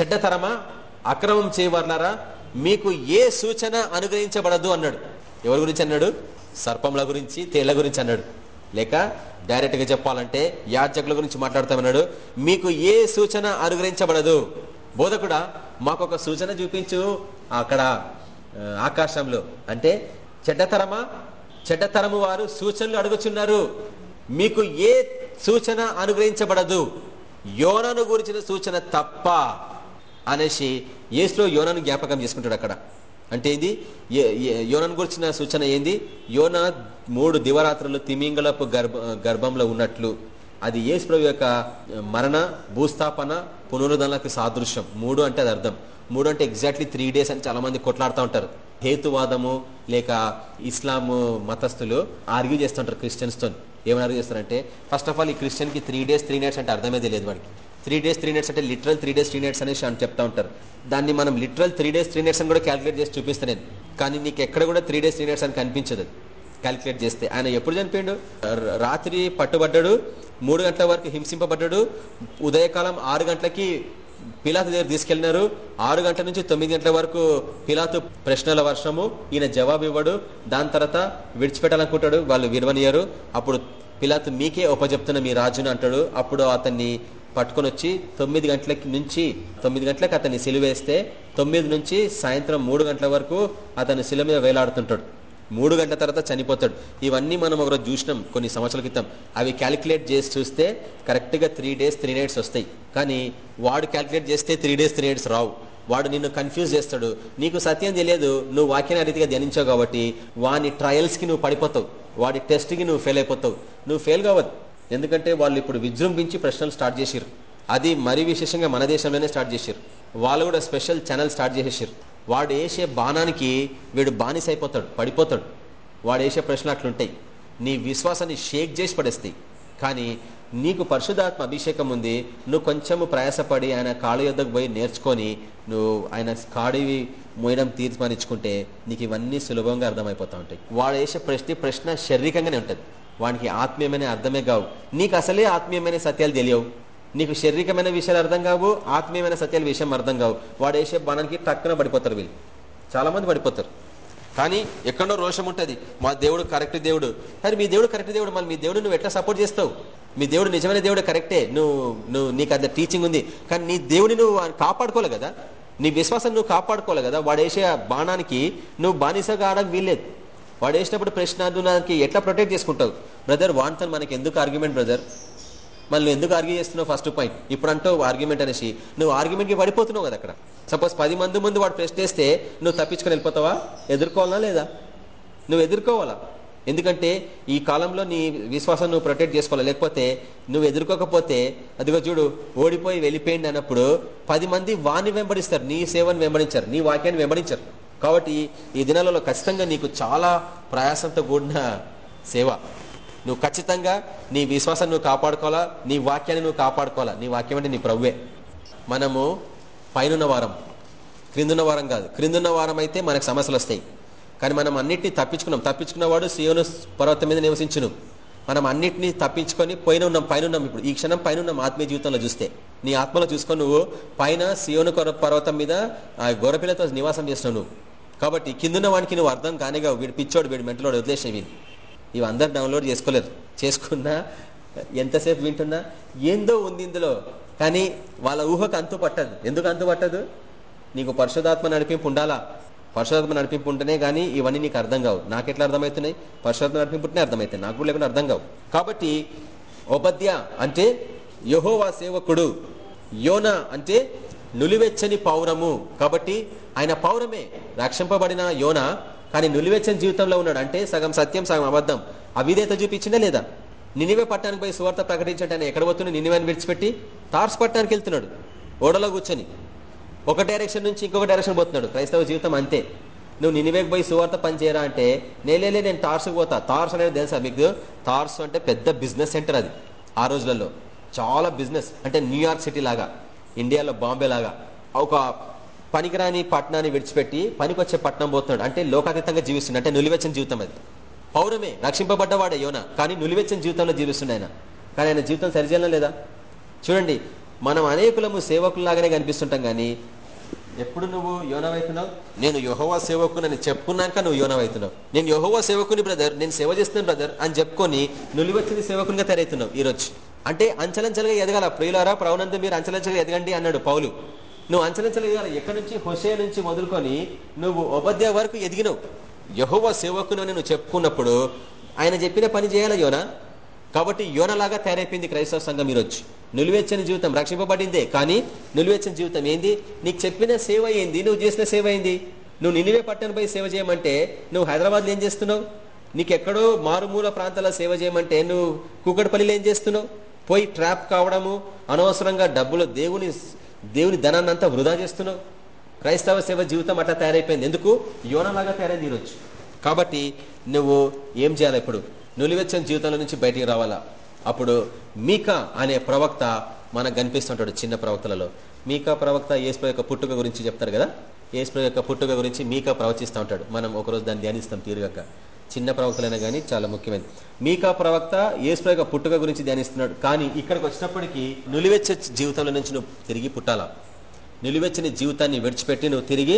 చెడ్డతరమా అక్రమం చేయవర్లారా మీకు ఏ సూచన అనుగ్రహించబడదు అన్నాడు. ఎవరి గురించి అన్నాడు? సర్పంల గురించి తేళ్ళ గురించి అన్నాడు. లేక డైరెక్ట్గా చెప్పాలంటే యాచకుల గురించి మాట్లాడతామన్నాడు. మీకు ఏ సూచన అనుగ్రహించబడదు? బోధకుడా మాకు ఒక సూచన చూపించు. అక్కడ ఆకాశంలో. అంటే చెడ్డతరమా చెడ్డతరము వారు సూచనలు అడుగుచున్నారు. మీకు ఏ సూచన అనుగ్రహించబడదు? యోనను గురించిన సూచన తప్ప. అనేసి ఏసులో యోనను జ్ఞాపకం చేసుకుంటాడు అక్కడ. అంటే ఏంది? యోనను గురించిన సూచన ఏంది? యోన మూడు దివరాత్రులు తిమింగళపు గర్భ గర్భంలో ఉన్నట్లు. అది ఏసు ప్రభు యొక్క మరణ భూస్థాపన పునరుద్ధరణకు సాదృశ్యం. మూడు అంటే అది అర్థం. మూడు అంటే ఎగ్జాక్ట్లీ త్రీ డేస్ అని చాలా మంది కొట్లాడుతూ ఉంటారు. హేతువాదము లేక ఇస్లాం మతస్థులు ఆర్గ్యూ చేస్తుంటారు క్రిస్టియన్స్తో ఏమని ఆర్గ్యూ చేస్తారంటే ఫస్ట్ ఆఫ్ ఆల్ ఈ క్రిస్టియన్కి త్రీ డేస్ త్రీ నైట్స్ అంటే అర్థమే తెలియదు వాడికి. త్రీ డేస్ త్రీ నైట్స్ అంటే literal three days three nights అనేసి అని చెప్తా ఉంటారు. దాన్ని మనం literal three days three nights అని కూడా క్యాలిక్యులేట్ చేసి చూపిస్తాను కానీ నీకు ఎక్కడ కూడా త్రీ డేస్ త్రీ నైట్స్ అని కనిపించదు క్యాలిక్యులేట్ చేస్తే. ఆయన ఎప్పుడు చనిపోయాడు? రాత్రి పట్టుబడ్డాడు మూడు గంటల వరకు హింసింపబడ్డాడు ఉదయకాలం ఆరు గంటలకి పిలాతు దగ్గర తీసుకెళ్ళినారు ఆరు గంటల నుంచి తొమ్మిది గంటల వరకు పిలాతు ప్రశ్నల వర్షము ఈయన జవాబు ఇవ్వడు దాని తర్వాత విడిచిపెట్టాలనుకుంటాడు వాళ్ళు విలువనియరు అప్పుడు పిలాతు మీకే ఉపజెప్తున్న మీ రాజును అంటాడు అప్పుడు అతన్ని పట్టుకొని వచ్చి తొమ్మిది గంటలకి నుంచి తొమ్మిది గంటలకు అతన్ని సిలువేస్తే తొమ్మిది నుంచి సాయంత్రం మూడు గంటల వరకు అతను శిల మీద వేలాడుతుంటాడు. మూడు గంటల తర్వాత చనిపోతాడు. ఇవన్నీ మనం ఒకరోజు చూసినాం కొన్ని సంవత్సరాల క్రితం. అవి క్యాలిక్యులేట్ చేసి చూస్తే కరెక్ట్గా త్రీ డేస్ త్రీ నైట్స్ వస్తాయి. కానీ వాడు క్యాలిక్యులేట్ చేస్తే త్రీ డేస్ త్రీ నైట్స్ రావు. వాడు నిన్ను కన్ఫ్యూజ్ చేస్తాడు. నీకు సత్యం తెలియదు. నువ్వు వాక్యాన్ని రీతిగా ధ్యానించావు కాబట్టి వాని ట్రయల్స్కి నువ్వు పడిపోతావు. వాడి టెస్ట్కి నువ్వు ఫెయిల్ అయిపోతావు. నువ్వు ఫెయిల్ కావద్దు. ఎందుకంటే వాళ్ళు ఇప్పుడు విజృంభించి ప్రశ్నలు స్టార్ట్ చేసిరు అది మరీ విశేషంగా మన దేశంలోనే స్టార్ట్ చేశారు వాళ్ళు కూడా స్పెషల్ ఛానల్ స్టార్ట్ చేసేసారు వాడు వేసే బాణానికి వీడు బానిస అయిపోతాడు పడిపోతాడు. వాడు వేసే ప్రశ్నలు అట్లుంటాయి. నీ విశ్వాసాన్ని షేక్ చేసి పడేస్తాయి. కానీ నీకు పరిశుధాత్మ అభిషేకం ఉంది. నువ్వు కొంచెము ప్రయాసపడి ఆయన కాళ్ళ యొద్దకు పోయి నేర్చుకొని నువ్వు ఆయన కాడివి మోయడం తీర్మానించుకుంటే నీకు ఇవన్నీ సులభంగా అర్థమైపోతా ఉంటాయి. వాడు వేసే ప్రశ్న ప్రశ్న శారీరకంగానే ఉంటుంది. వానికి ఆత్మీయమైన అర్థమే కావు. నీకు అసలే ఆత్మీయమైన సత్యాలు తెలియవు. నీకు శారీరకమైన విషయాలు అర్థం కావు ఆత్మీయమైన సత్యాల విషయం అర్థం కావు. వాడు వేసే బాణానికి టక్కున పడిపోతారు వీళ్ళు. చాలా మంది పడిపోతారు. కానీ ఎక్కడో రోషం ఉంటుంది. మా దేవుడు కరెక్ట్ దేవుడు. కానీ మీ దేవుడు కరెక్ట్ దేవుడు మళ్ళీ మీ దేవుడు నువ్వు ఎట్లా సపోర్ట్ చేస్తావు? మీ దేవుడు నిజమైన దేవుడు కరెక్టే. నువ్వు నువ్వు నీకు అంత టీచింగ్ ఉంది. కానీ నీ దేవుడిని నువ్వు కాపాడుకోలే కదా. నీ విశ్వాసం నువ్వు కాపాడుకోలే కదా. వాడు వేసే బాణానికి నువ్వు బానిసగా ఆడకు వీల్లేదు. వాడు వేసినప్పుడు ప్రశ్న నువ్వు ఎట్లా ప్రొటెక్ట్ చేసుకుంటావు? బ్రదర్ వాంతో మనకి ఎందుకు ఆర్గ్యుమెంట్ బ్రదర్ మళ్ళీ నువ్వు ఎందుకు ఆర్గ్యూ చేస్తున్నావు ఫస్ట్ పాయింట్ ఇప్పుడు అంటావు ఆర్గ్యుమెంట్ అనేసి. నువ్వు ఆర్గ్యుమెంట్కి పడిపోతున్నావు కదా అక్కడ. సపోజ్ పది మంది ముందు వాడు ప్రశ్నేస్తే నువ్వు తప్పించుకొని వెళ్ళిపోతావా? ఎదుర్కోవాలా లేదా? నువ్వు ఎదుర్కోవాలా? ఎందుకంటే ఈ కాలంలో నీ విశ్వాసం నువ్వు ప్రొటెక్ట్ చేసుకోవాలి? లేకపోతే నువ్వు ఎదుర్కోకపోతే అదిగో చూడు ఓడిపోయి వెళ్ళిపోయింది అన్నప్పుడు పది మంది వాణ్ణి వెంబడిస్తారు. నీ సేవను వెంబడించారు. నీ వాక్యాన్ని వెంబడించారు. కాబట్టి ఈ దినాలలో ఖచ్చితంగా నీకు చాలా ప్రయాసంతో కూడిన సేవ. నువ్వు ఖచ్చితంగా నీ విశ్వాసాన్ని నువ్వు కాపాడుకోవాలా? నీ వాక్యాన్ని నువ్వు కాపాడుకోవాలా? నీ వాక్యం అంటే నీ ప్రవ్వే మనము పైనున్న వారం క్రిందున్న వారం కాదు. క్రిందున్న వారం అయితే మనకు సమస్యలు వస్తాయి. కానీ మనం అన్నింటినీ తప్పించుకున్నాం. తప్పించుకున్నవాడు సియోను పర్వతం మీద నివసించును. మనం అన్నింటినీ తప్పించుకొని పైన ఉన్నాం పైన ఉన్నాం ఇప్పుడు. ఈ క్షణం పైన ఉన్నాం ఆత్మీయ జీవితంలో చూస్తే. నీ ఆత్మలో చూసుకొని నువ్వు పైన సియోను పర్వతం మీద ఆ గొర్రెపిల్లతో నివాసం చేసినావు నువ్వు. కాబట్టి కిందున్న వానికి నువ్వు అర్థం కానిగా వీడు పిచ్చోడు వీడు మెంటలోడు వదిలేసిన వీడు ఇవి అందరు డౌన్లోడ్ చేసుకోలేరు చేసుకున్నా ఎంతసేపు వింటున్నా? ఏందో ఉంది ఇందులో. కానీ వాళ్ళ ఊహకు అంతు పట్టదు. ఎందుకు అంతు పట్టదు? నీకు పరిశుధాత్మ నడిపింపు ఉండాలా? పరిశుధాత్మ నడిపింపు ఉంటేనే కానీ ఇవన్నీ నీకు అర్థం కావు. నాకెట్లా అర్థమవుతున్నాయి పరిశుధాత్మ నడిపింపు ఉంటేనే అర్థమవుతాయి నాకు కూడా లేకుండా అర్థం కావు. కాబట్టి ఉపద్య అంటే యహోవా సేవకుడు. యోన అంటే నులివెచ్చని పౌరము. కాబట్టి ఆయన పౌరమే. రక్షింపబడిన యోన కానీ నులివెచ్చని జీవితంలో ఉన్నాడు. అంటే సగం సత్యం సగం అబద్ధం. అవిధేత చూపించిందా లేదా? నినివే పట్టణానికి పోయి సువార్త ప్రకటించండి ఎక్కడ పోతున్నాడు నినివేని విడిచిపెట్టి తార్స్ పట్టణానికి వెళ్తున్నాడు. ఓడలో కూర్చొని ఒక డైరెక్షన్ నుంచి ఇంకొక డైరెక్షన్ పోతున్నాడు. క్రైస్తవ జీవితం అంతే. నువ్వు నినివేకి పోయి సువార్త పనిచేయరా అంటే నేలేలే నేను టార్స్కి పోతా. తార్స్ అనేది తెలుసా మీకు? తార్స్ అంటే పెద్ద బిజినెస్ సెంటర్ అది. ఆ రోజులలో చాలా బిజినెస్. అంటే న్యూయార్క్ సిటీ లాగా. ఇండియాలో బాంబే లాగా. ఒక పనికిరాని పట్టణాన్ని విడిచిపెట్టి పనికొచ్చే పట్టణం పోతున్నాడు. అంటే లోకాతీతంగా జీవిస్తున్నాడు. అంటే నులివెచ్చని జీవితం అది. పౌరమే రక్షింపబడ్డవాడే యోన. కానీ నులివెచ్చని జీవితంలో జీవిస్తున్నాయన ఆయన. కానీ ఆయన జీవితం సరిచేయడం లేదా? చూడండి మనం అనేకులము సేవకుల్లాగానే కనిపిస్తుంటాం కానీ ఎప్పుడు నువ్వు యోనవైతున్నావు నేను యోహోవా సేవకుని చెప్పుకున్నాక నువ్వు యోనవైతున్నావు నేను యోహోవా సేవకుని బ్రదర్. నేను సేవ చేస్తున్నాను బ్రదర్ అని చెప్పుకొని నులివచ్చిన సేవకునిగా తయారవుతున్నావు ఈరోజు. అంటే అంచలంచలుగా ఎదగాల. ప్రియులారా ప్రవణంతో మీరు అంచలంచలుగా ఎదగండి అన్నాడు పౌలు. నువ్వు అంచలంచలుగా ఎక్కడి నుంచి? హుషే నుంచి మొదలుకొని నువ్వు ఉపాధ్యాయ వరకు ఎదిగినవు. యహోవా సేవకును నువ్వు చెప్పుకున్నప్పుడు ఆయన చెప్పిన పని చేయాలా యోన? కాబట్టి యోనలాగా తయారైపోయింది క్రైస్తవ సంఘం ఈరోజు. నులివెచ్చని జీవితం రక్షింపబడిందే. కానీ నులివెచ్చని జీవితం ఏంది? నీకు చెప్పిన సేవ ఏంది? నువ్వు చేసిన సేవ ఏంది? నువ్వు నినివే పట్టణంపై సేవ చేయమంటే నువ్వు హైదరాబాద్లో ఏం చేస్తున్నావు? నీకెక్కడో మారుమూల ప్రాంతాల సేవ చేయమంటే నువ్వు కూకటిపల్లిలో ఏం చేస్తున్నావు? పోయి ట్రాప్ కావడము అనవసరంగా డబ్బులు దేవుని దేవుని ధనాన్ని అంతా వృధా చేస్తున్నావు? క్రైస్తవ సేవ జీవితం అట్లా తయారైపోయింది. ఎందుకు? యోనలాగా తయారైంది ఈరోజు. కాబట్టి నువ్వు ఏం చేయాలి ఇప్పుడు? నులివెచ్చని జీవితంలో నుంచి బయటికి రావాలా? అప్పుడు మీకా అనే ప్రవక్త మనకు కనిపిస్తుంటాడు చిన్న ప్రవక్తలలో. మీకా ప్రవక్త ఏసుప్ర యొక్క పుట్టుక గురించి చెప్తారు కదా? ఏసుప్ర యొక్క పుట్టుక గురించి మీకా ప్రవచిస్తూ ఉంటాడు. మనం ఒకరోజు దాన్ని ధ్యానిస్తాం తీరుగాక. చిన్న ప్రవక్తలైనా కానీ చాలా ముఖ్యమైనది. మీకా ప్రవక్త ఏసుప్ర పుట్టుక గురించి ధ్యానిస్తున్నాడు. కానీ ఇక్కడికి వచ్చినప్పటికీ నులివెచ్చ జీవితంలో నుంచి నువ్వు తిరిగి పుట్టాలా? నిలువెచ్చని జీవితాన్ని విడిచిపెట్టి నువ్వు తిరిగి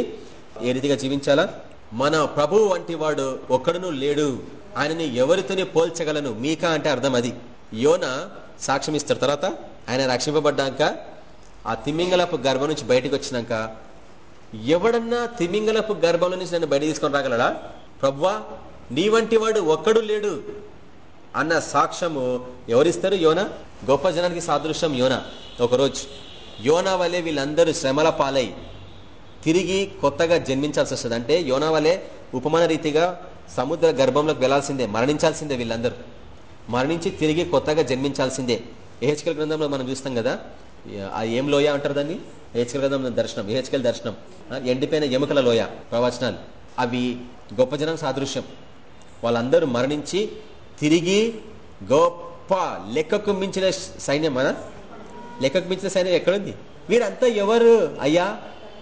ఏ రీతిగా జీవించాలా? మన ప్రభు వంటి వాడు ఒక్కడును లేడు. ఆయనని ఎవరితోనే పోల్చగలను? మీకా అంటే అర్థం అది. యోన సాక్ష్యం ఇస్తారు తర్వాత ఆయన రక్షింపబడ్డాక ఆ తిమ్మింగలపు గర్భం నుంచి బయటకు వచ్చినాక ఎవడన్నా తిమింగలపు గర్భంలో నుంచి నన్ను బయట తీసుకొని రాగలడా? ప్రభ్వా నీ వంటి వాడు ఒక్కడు లేడు అన్న సాక్ష్యము ఎవరిస్తారు యోన? గొప్ప జనానికి సాదృశ్యం యోన. ఒకరోజు యోనా వలె వీళ్ళందరూ శ్రమల పాలై తిరిగి కొత్తగా జన్మించాల్సి వస్తుంది. అంటే యోనా వలె ఉపమాన రీతిగా సముద్ర గర్భంలోకి వెళ్ళాల్సిందే మరణించాల్సిందే వీళ్ళందరూ. మరణించి తిరిగి కొత్తగా జన్మించాల్సిందే. ఏహెచ్కల్ గ్రంథంలో మనం చూస్తాం కదా ఆ ఏం లోయ అంటారు దాన్ని? ఏహెచ్కల్ గ్రంథం దర్శనం ఏహెచ్కల్ దర్శనం. ఎండిపోయిన ఎముకల లోయ ప్రవచనాలు. అవి గొప్ప జనం సాదృశ్యం. వాళ్ళందరూ మరణించి తిరిగి గొప్ప లెక్కకు మించిన సైన్యం మన లెక్కకు మించిన సైన్యం ఎక్కడుంది? వీరంతా ఎవరు అయ్యా?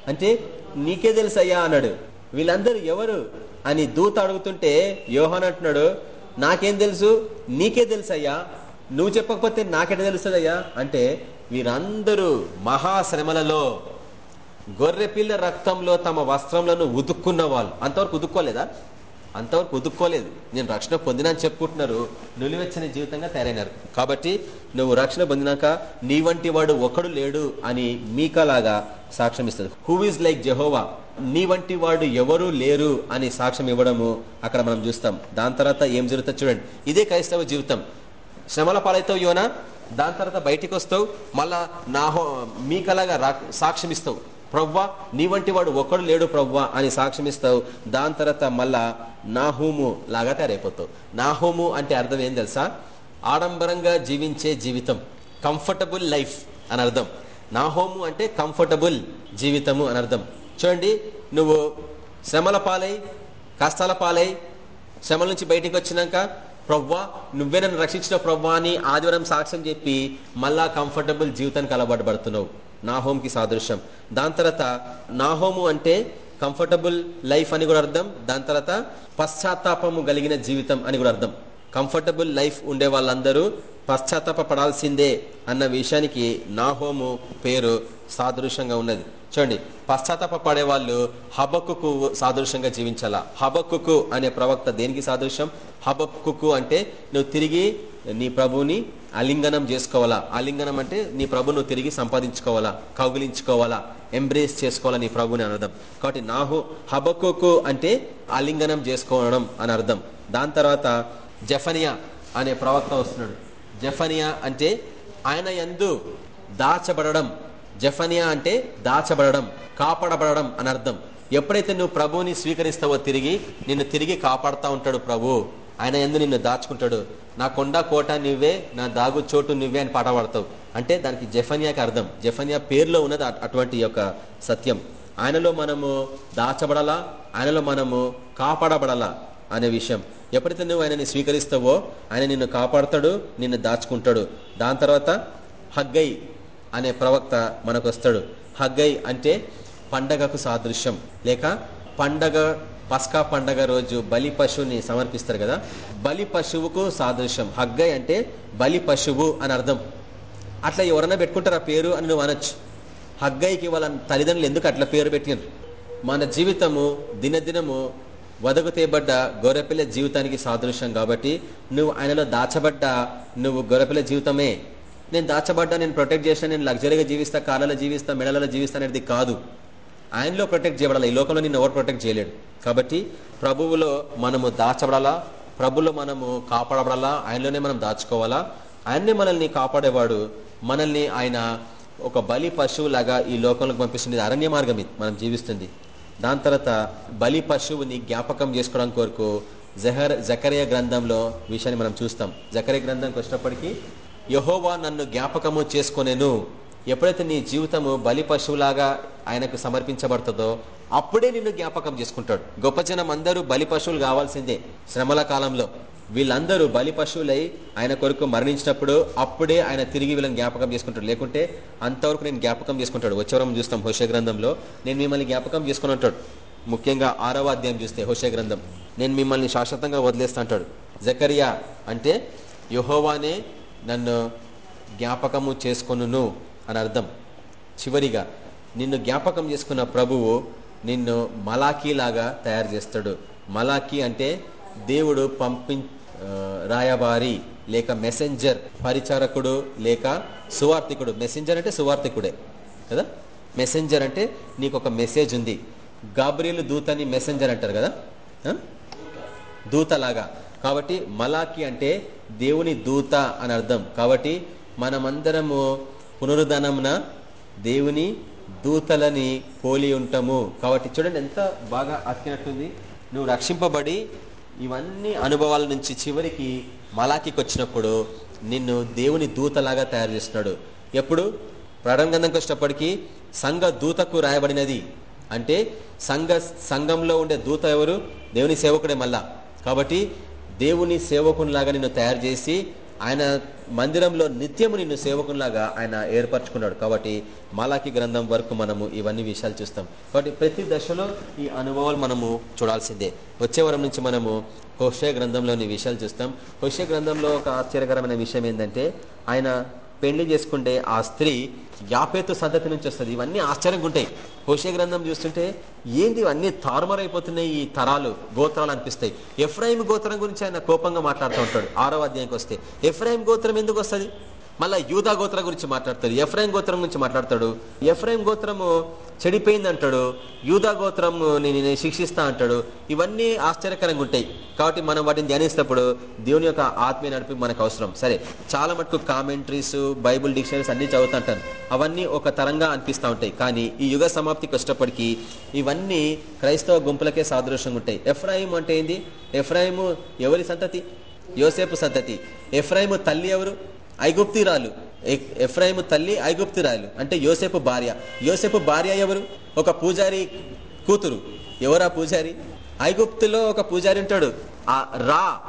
అంటే నీకే తెలుసు అయ్యా అన్నాడు. వీళ్ళందరూ ఎవరు అని దూత అడుగుతుంటే యోహాన్ అంటున్నాడు నాకేం తెలుసు? నీకే తెలుసు అయ్యా. నువ్వు చెప్పకపోతే నాకెట తెలుస్తుందయ్యా? అంటే వీరందరూ మహాశ్రమలలో గొర్రెపిల్ల రక్తంలో తమ వస్త్రములను ఉదుక్కున్న వాళ్ళు. అంతవరకు ఉదుక్కోలేదా అంతవరకు ఉదుక్కోలేదు. నేను రక్షణ పొందినని చెప్పుకుంటున్నారు. నులివెచ్చని జీవితంగా తయారైనారు. కాబట్టి నువ్వు రక్షణ పొందినాక నీ వంటి వాడు ఒకడు లేడు అని మీకలాగా సాక్ష్యం ఇస్తుంది. హూ ఈజ్ లైక్ జెహోవా నీ వంటి వాడు ఎవరు లేరు అని సాక్ష్యం ఇవ్వడము అక్కడ మనం చూస్తాం. దాని తర్వాత ఏం జరుగుతుంది చూడండి. ఇదే క్రైస్తవ జీవితం. శ్రమల పాలైతావు యోనా? దాని తర్వాత బయటికి వస్తావు. మళ్ళా నాహో మీకలాగా సాక్ష్యం ఇస్తావు. ప్రవ్వా నీ వంటి వాడు ఒక్కడు లేడు ప్రవ్వా అని సాక్ష్యమిస్తావు. దాని తర్వాత మళ్ళా నాహూము లాగా తయారైపోతావు. నాహూము అంటే అర్థం ఏం తెలుసా? ఆడంబరంగా జీవించే జీవితం. కంఫర్టబుల్ లైఫ్ అని అర్థం. నాహోము అంటే కంఫర్టబుల్ జీవితము అని అర్థం. చూడండి నువ్వు శ్రమల పాలై కష్టాల పాలై శ్రమల నుంచి బయటికి వచ్చినాక ప్రవ్వా నువ్వే నన్ను రక్షించిన ప్రవ్వా అని ఆదివారం సాక్ష్యం చెప్పి మళ్ళా కంఫర్టబుల్ జీవితానికి అలవాటుపడుతున్నావు నాహోంకి సాదృశ్యం. దాని తర్వాత నాహోము అంటే కంఫర్టబుల్ లైఫ్ అని కూడా అర్థం. దాని తర్వాత పశ్చాత్తాపము కలిగిన జీవితం అని కూడా అర్థం. కంఫర్టబుల్ లైఫ్ ఉండే వాళ్ళందరూ పశ్చాత్తాప పడాల్సిందే అన్న విషయానికి నాహోము పేరు సాదృశ్యంగా ఉన్నది. చూడండి పశ్చాత్తాప పడే వాళ్ళు హబక్కుకు సాదృశ్యంగా జీవించాలా. హబక్కుకు అనే ప్రవక్త దేనికి సాదృశ్యం? హబక్కుకు అంటే నువ్వు తిరిగి నీ ప్రభుని అలింగనం చేసుకోవాలా? అలింగనం అంటే నీ ప్రభు నువ్వు తిరిగి సంపాదించుకోవాలా? కౌగిలించుకోవాలా? ఎంబ్రేస్ చేసుకోవాలా నీ ప్రభుని అనర్థం కాబట్టి నాహు హబక్కుకు అంటే అలింగనం చేసుకోవడం అని అర్థం. దాని తర్వాత జఫనియా అనే ప్రవక్త వస్తున్నాడు. జఫనియా అంటే ఆయన ఎందు దాచబడడం జఫనియా అంటే దాచబడడం కాపాడబడడం అని అర్థం. ఎప్పుడైతే నువ్వు ప్రభువుని స్వీకరిస్తావో తిరిగి నిన్ను తిరిగి కాపాడుతూ ఉంటాడు ప్రభు. ఆయన ఎందు నిన్ను దాచుకుంటాడు. నా కొండ కోట నువ్వే నా దాగు చోటు నువ్వే అని పాట పాడతావు. అంటే దానికి జఫన్యాకి అర్థం. జఫన్యా పేరులో ఉన్నది అటువంటి యొక్క సత్యం. ఆయనలో మనము దాచబడాలా ఆయనలో మనము కాపాడబడాలా అనే విషయం. ఎప్పుడైతే నువ్వు ఆయనని స్వీకరిస్తావో ఆయన నిన్ను కాపాడతాడు నిన్ను దాచుకుంటాడు. దాని తర్వాత హగ్గై అనే ప్రవక్త మనకు వస్తాడు హగ్గై అంటే పండగకు సాదృశ్యం. లేక పండగ పస్కా పండగ రోజు బలి పశువుని సమర్పిస్తారు కదా? బలి పశువుకు సాదృశ్యం. హగ్గై అంటే బలి పశువు అని అర్థం. అట్లా ఎవరన్నా పెట్టుకుంటారా పేరు అని నువ్వు అనొచ్చు. హగ్గైకి వాళ్ళ తల్లిదండ్రులు ఎందుకు అట్లా పేరు పెట్టినారు మన జీవితము దినదినము వదకు తేబడ్డ గొర్రెపిల్ల జీవితానికి సాదృశ్యం కాబట్టి నువ్వు ఆయనలో దాచబడ్డ నువ్వు గొర్రెపిల్ల జీవితమే. నేను దాచబడ్డా నేను ప్రొటెక్ట్ చేసినా నేను లగ్జరీగా జీవిస్తా కాలలో జీవిస్తా మెడలలో జీవిస్తా అనేది కాదు. ఆయనలో ప్రొటెక్ట్ చేయబడాలి? ఈ లోకంలో నిన్ను ఎవరు ప్రొటెక్ట్ చేయలేడు. కాబట్టి ప్రభువులో మనము దాచబడాలా? ప్రభులో మనము కాపాడబడాలా? ఆయనలోనే మనం దాచుకోవాలా? ఆయన్నే మనల్ని కాపాడేవాడు మనల్ని ఆయన ఒక బలి పశువులాగా ఈ లోకంలోకి పంపిస్తుంది. అరణ్య మార్గం ఇది మనం జీవిస్తుంది. దాని తర్వాత బలి పశువుని జ్ఞాపకం చేసుకోవడం కొరకు జహర్ జకరయ గ్రంథంలో విషయాన్ని మనం చూస్తాం. జకరయ గ్రంథంకి వచ్చినప్పటికీ యహోవా నన్ను జ్ఞాపకము చేసుకునేను. ఎప్పుడైతే నీ జీవితము బలి పశువులాగా ఆయనకు సమర్పించబడుతుందో అప్పుడే నిన్ను జ్ఞాపకం చేసుకుంటాడు. గొప్ప జనం అందరూ బలి పశువులు కావాల్సిందే శ్రమల కాలంలో. వీళ్ళందరూ బలి పశువులై ఆయన కొరకు మరణించినప్పుడు అప్పుడే ఆయన తిరిగి వీళ్ళని జ్ఞాపకం చేసుకుంటాడు. లేకుంటే అంతవరకు నేను జ్ఞాపకం చేసుకుంటాడు. వచ్చేవరం చూస్తాం హోష గ్రంథంలో. నేను మిమ్మల్ని జ్ఞాపకం చేసుకుని అంటాడు ముఖ్యంగా ఆరవ అధ్యాయం చూస్తే హోష గ్రంథం. నేను మిమ్మల్ని శాశ్వతంగా వదిలేస్తా అంటాడు. జకరియా అంటే యహోవానే నన్ను జ్ఞాపకము చేసుకొను అని అర్థం. చివరిగా నిన్ను జ్ఞాపకం చేసుకున్న ప్రభువు నిన్ను మలాఖీలాగా తయారు చేస్తాడు. మలాఖీ అంటే దేవుడు పంపి రాయబారి లేక మెసెంజర్ పరిచారకుడు లేక సువార్థికుడు. మెసెంజర్ అంటే సువార్థికుడే కదా? మెసెంజర్ అంటే నీకు ఒక మెసేజ్ ఉంది. గాబ్రియలు దూతని మెసెంజర్ అంటారు కదా? దూతలాగా. కాబట్టి మలాకి అంటే దేవుని దూత అని అర్థం. కాబట్టి మనమందరము పునరుద్ధనమున దేవుని దూతలని పోలి ఉంటాము. కాబట్టి చూడండి ఎంత బాగా అతికినట్టుంది. నువ్వు రక్షింపబడి ఇవన్నీ అనుభవాల నుంచి చివరికి మలాకికి వచ్చినప్పుడు నిన్ను దేవుని దూతలాగా తయారు చేస్తున్నాడు. ఎప్పుడు? ప్రారంభంకి వచ్చినప్పటికీ సంఘ దూతకు రాయబడినది. అంటే సంఘ సంఘంలో ఉండే దూత ఎవరు? దేవుని సేవకుడే మళ్ళా. కాబట్టి దేవుని సేవకునిలాగా నిన్ను తయారు చేసి ఆయన మందిరంలో నిత్యము నిన్ను సేవకునిలాగా ఆయన ఏర్పరచుకున్నాడు. కాబట్టి మాలాకి గ్రంథం వరకు మనము ఇవన్నీ విషయాలు చూస్తాం. కాబట్టి ప్రతి దశలో ఈ అనుభవాలు మనము చూడాల్సిందే. వచ్చే వరం నుంచి మనము హోషే గ్రంథంలోని విషయాలు చూస్తాం. హోషే గ్రంథంలో ఒక ఆశ్చర్యకరమైన విషయం ఏంటంటే ఆయన పెళ్ళి చేసుకుంటే ఆ స్త్రీ యాపేతు సంతతి నుంచి వస్తుంది. ఇవన్నీ ఆశ్చర్యంగా ఉంటాయి హోషే గ్రంథం చూస్తుంటే ఏంది ఇవన్నీ తారుమారైపోతున్నాయి ఈ తరాలు గోత్రాలు అనిపిస్తాయి. ఎఫ్రాయిం గోత్రం గురించి ఆయన కోపంగా మాట్లాడుతూ ఉంటాడు. ఆరో అధ్యాయంకి వస్తే ఎఫ్రాయిం గోత్రం ఎందుకు వస్తుంది? మళ్ళా యూదా గోత్రం గురించి మాట్లాడతాడు ఎఫ్రాయిం గోత్రం గురించి మాట్లాడతాడు. ఎఫ్రాయిం గోత్రము చెడిపోయింది అంటాడు యూదా గోత్రం నేను శిక్షిస్తా అంటాడు. ఇవన్నీ ఆశ్చర్యకరంగా ఉంటాయి. కాబట్టి మనం వాటిని ధ్యానిస్తప్పుడు దేవుని యొక్క ఆత్మీయ నడిపి మనకు అవసరం. సరే చాలా మటుకు కామెంట్రీస్ బైబుల్ డిక్షనరీస్ అన్ని చదువుతుంటాను అవన్నీ ఒక తరంగా అనిపిస్తూ ఉంటాయి. కానీ ఈ యుగ సమాప్తికి వచ్చేటప్పటికీ ఇవన్నీ క్రైస్తవ గుంపులకే సాదృశ్యంగా ఉంటాయి. ఎఫ్రాయిం అంటే ఏంది? ఎఫ్రాయిము ఎవరి సంతతి? యోసేపు సంతతి. ఎఫ్రాయిము తల్లి ఎవరు? ఐగుప్తిరాలు. ఎఫ్రాయిము తల్లి ఐగుప్తిరాలు. అంటే యోసేపు భార్య. యోసేపు భార్య ఎవరు? ఒక పూజారి కూతురు. ఎవరా పూజారి? ఐగుప్తులో ఒక పూజారి ఉంటాడు. ఆ రా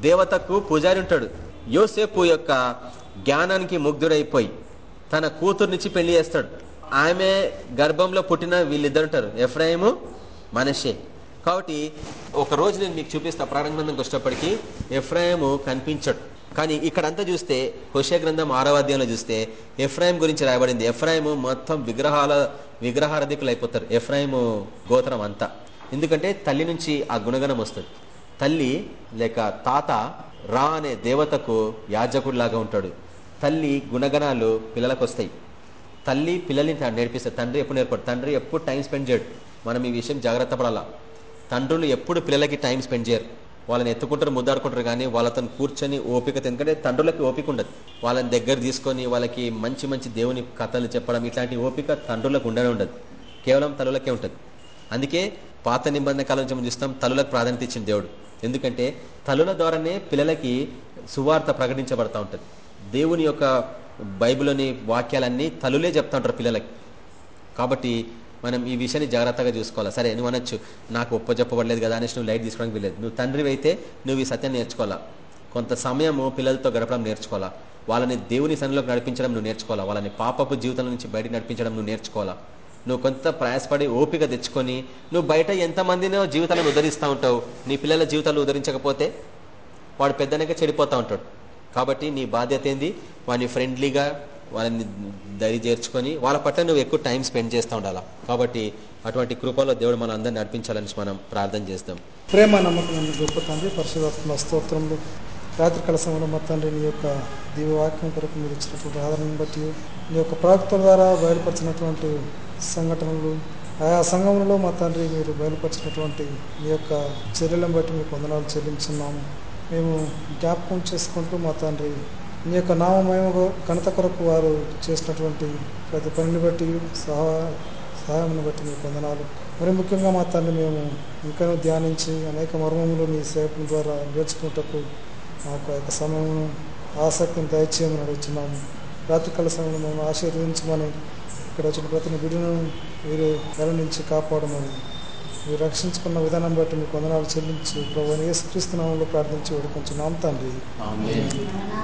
దేవతకు పూజారి ఉంటాడు. యోసేపు యొక్క జ్ఞానానికి ముగ్ధుడైపోయి తన కూతురు నుంచి పెళ్ళి చేస్తాడు. ఆమె గర్భంలో పుట్టిన వీళ్ళిద్దరు ఉంటారు. ఎఫ్రాయిము మనషే కాబట్టి ఒక రోజు నేను మీకు చూపిస్తా ప్రారంభంకి వచ్చినప్పటికీ ఎఫ్రాయిము కనిపించడు. కానీ ఇక్కడంతా చూస్తే హుషే గ్రంథం ఆరవాద్యంలో చూస్తే ఎఫ్రాయిం గురించి రాయబడింది. ఎఫ్రాయిము మొత్తం విగ్రహాల విగ్రహారధికులు అయిపోతారు. ఎఫ్రాయిము గోత్రం అంతా. ఎందుకంటే తల్లి నుంచి ఆ గుణగణం వస్తుంది. తల్లి లేక తాత రా అనే దేవతకు యాజకుడిలాగా ఉంటాడు. తల్లి గుణగణాలు పిల్లలకు వస్తాయి. తల్లి పిల్లల్ని నేర్పిస్తారు తండ్రి ఎప్పుడు నేర్పడు? తండ్రి ఎప్పుడు టైం స్పెండ్ చేయడు. మనం ఈ విషయం జాగ్రత్త పడాలా? తండ్రులు ఎప్పుడు పిల్లలకి టైం స్పెండ్ చేయరు. వాళ్ళని ఎత్తుకుంటారు ముద్దాడుకుంటారు కానీ వాళ్ళతో కూర్చొని ఓపిక ఎందుకంటే తండ్రులకి ఓపిక ఉండదు. వాళ్ళని దగ్గర తీసుకొని వాళ్ళకి మంచి మంచి దేవుని కథలు చెప్పడం ఇట్లాంటి ఓపిక తండ్రులకు ఉండనే ఉండదు. కేవలం తల్లులకే ఉంటుంది. అందుకే పాత నిబంధన కాలం నుంచి చూస్తాం తల్లులకు ప్రాధాన్యత ఇచ్చిన దేవుడు. ఎందుకంటే తల్లుల ద్వారానే పిల్లలకి సువార్త ప్రకటించబడతా ఉంటుంది. దేవుని యొక్క బైబిల్లోని వాక్యాలన్నీ తల్లులే చెప్తా ఉంటారు పిల్లలకి. కాబట్టి మనం ఈ విషయాన్ని జాగ్రత్తగా చూసుకోవాలి. సరే నువ్వు అనొచ్చు నాకు ఒప్ప చెప్పబడలేదు కదా అనేసి నువ్వు లైట్ తీసుకోవడానికి వెళ్ళలేదు నువ్వు తండ్రి అయితే నువ్వు ఈ సత్యం నేర్చుకోవాలా? కొంత సమయము పిల్లలతో గడపడం నేర్చుకోవాలా? వాళ్ళని దేవుని సన్నిలోకి నడిపించడం నువ్వు నేర్చుకోవాలా? వాళ్ళని పాపపు జీవితం నుంచి బయట నడిపించడం నువ్వు నేర్చుకోవాలా? నువ్వు కొంత ప్రయాసపడి ఓపిక తెచ్చుకొని నువ్వు బయట ఎంతమందినో జీవితాలను ఉదరిస్తూ ఉంటావు. నీ పిల్లల జీవితాలు ఉదరించకపోతే వాడు పెద్దనగా చెడిపోతూ ఉంటాడు. కాబట్టి నీ బాధ్యత ఏంది? వాడిని ఫ్రెండ్లీగా వాళ్ళని దరి చేర్చుకొని వాళ్ళ పట్ల నువ్వు ఎక్కువ టైం స్పెండ్ చేస్తూ ఉండాలా? కాబట్టి అటువంటి కృపలో దేవుడు మన అందరిని నడిపించాలని మనం ప్రార్థన చేస్తాం. ప్రేమ నమ్మకం గొప్ప తండ్రి పరిశుధాత్మ స్తోత్రములు. రాత్రికాల సమయంలో మా తండ్రి నీ యొక్క దివ్యవాక్యం కొరకు మీరు ఇచ్చినటువంటి ఆదరణను బట్టి నీ యొక్క ప్రవక్తల ద్వారా బయలుపరిచినటువంటి సంఘటనలు ఆయా సంఘంలో మా తండ్రి మీరు బయలుపరిచినటువంటి మీ యొక్క చర్యలను బట్టి మీకు వందనాలు చెల్లించున్నాము. మేము జ్ఞాపకం చేసుకుంటూ మా తండ్రి మీ యొక్క నామమేమ ఘనత కొరకు వారు చేసినటువంటి ప్రతి పనిని బట్టి సహా సహాయం బట్టి మీ వందనాలు. మరి ముఖ్యంగా మా తండ్రి మేము ఇంకా ధ్యానించి అనేక మర్మములు మీ సేవకుల ద్వారా నేర్చుకుంటకు మాకు యొక్క సమయం ఆసక్తిని దయచేయమని అడుగుతున్నాము రాత్రికాల సమయంలో మేము ఆశీర్వదించమని ఇక్కడ వచ్చిన ప్రతి బిడ్డను మీరు నెల నుంచి కాపాడమని మీరు రక్షించుకున్న విధానం బట్టి మీకు వందనాలు చెల్లించి ప్రభు యేసుక్రీస్తు నామంలో ప్రార్థించి వేడుకొంచున్నాం తండ్రి.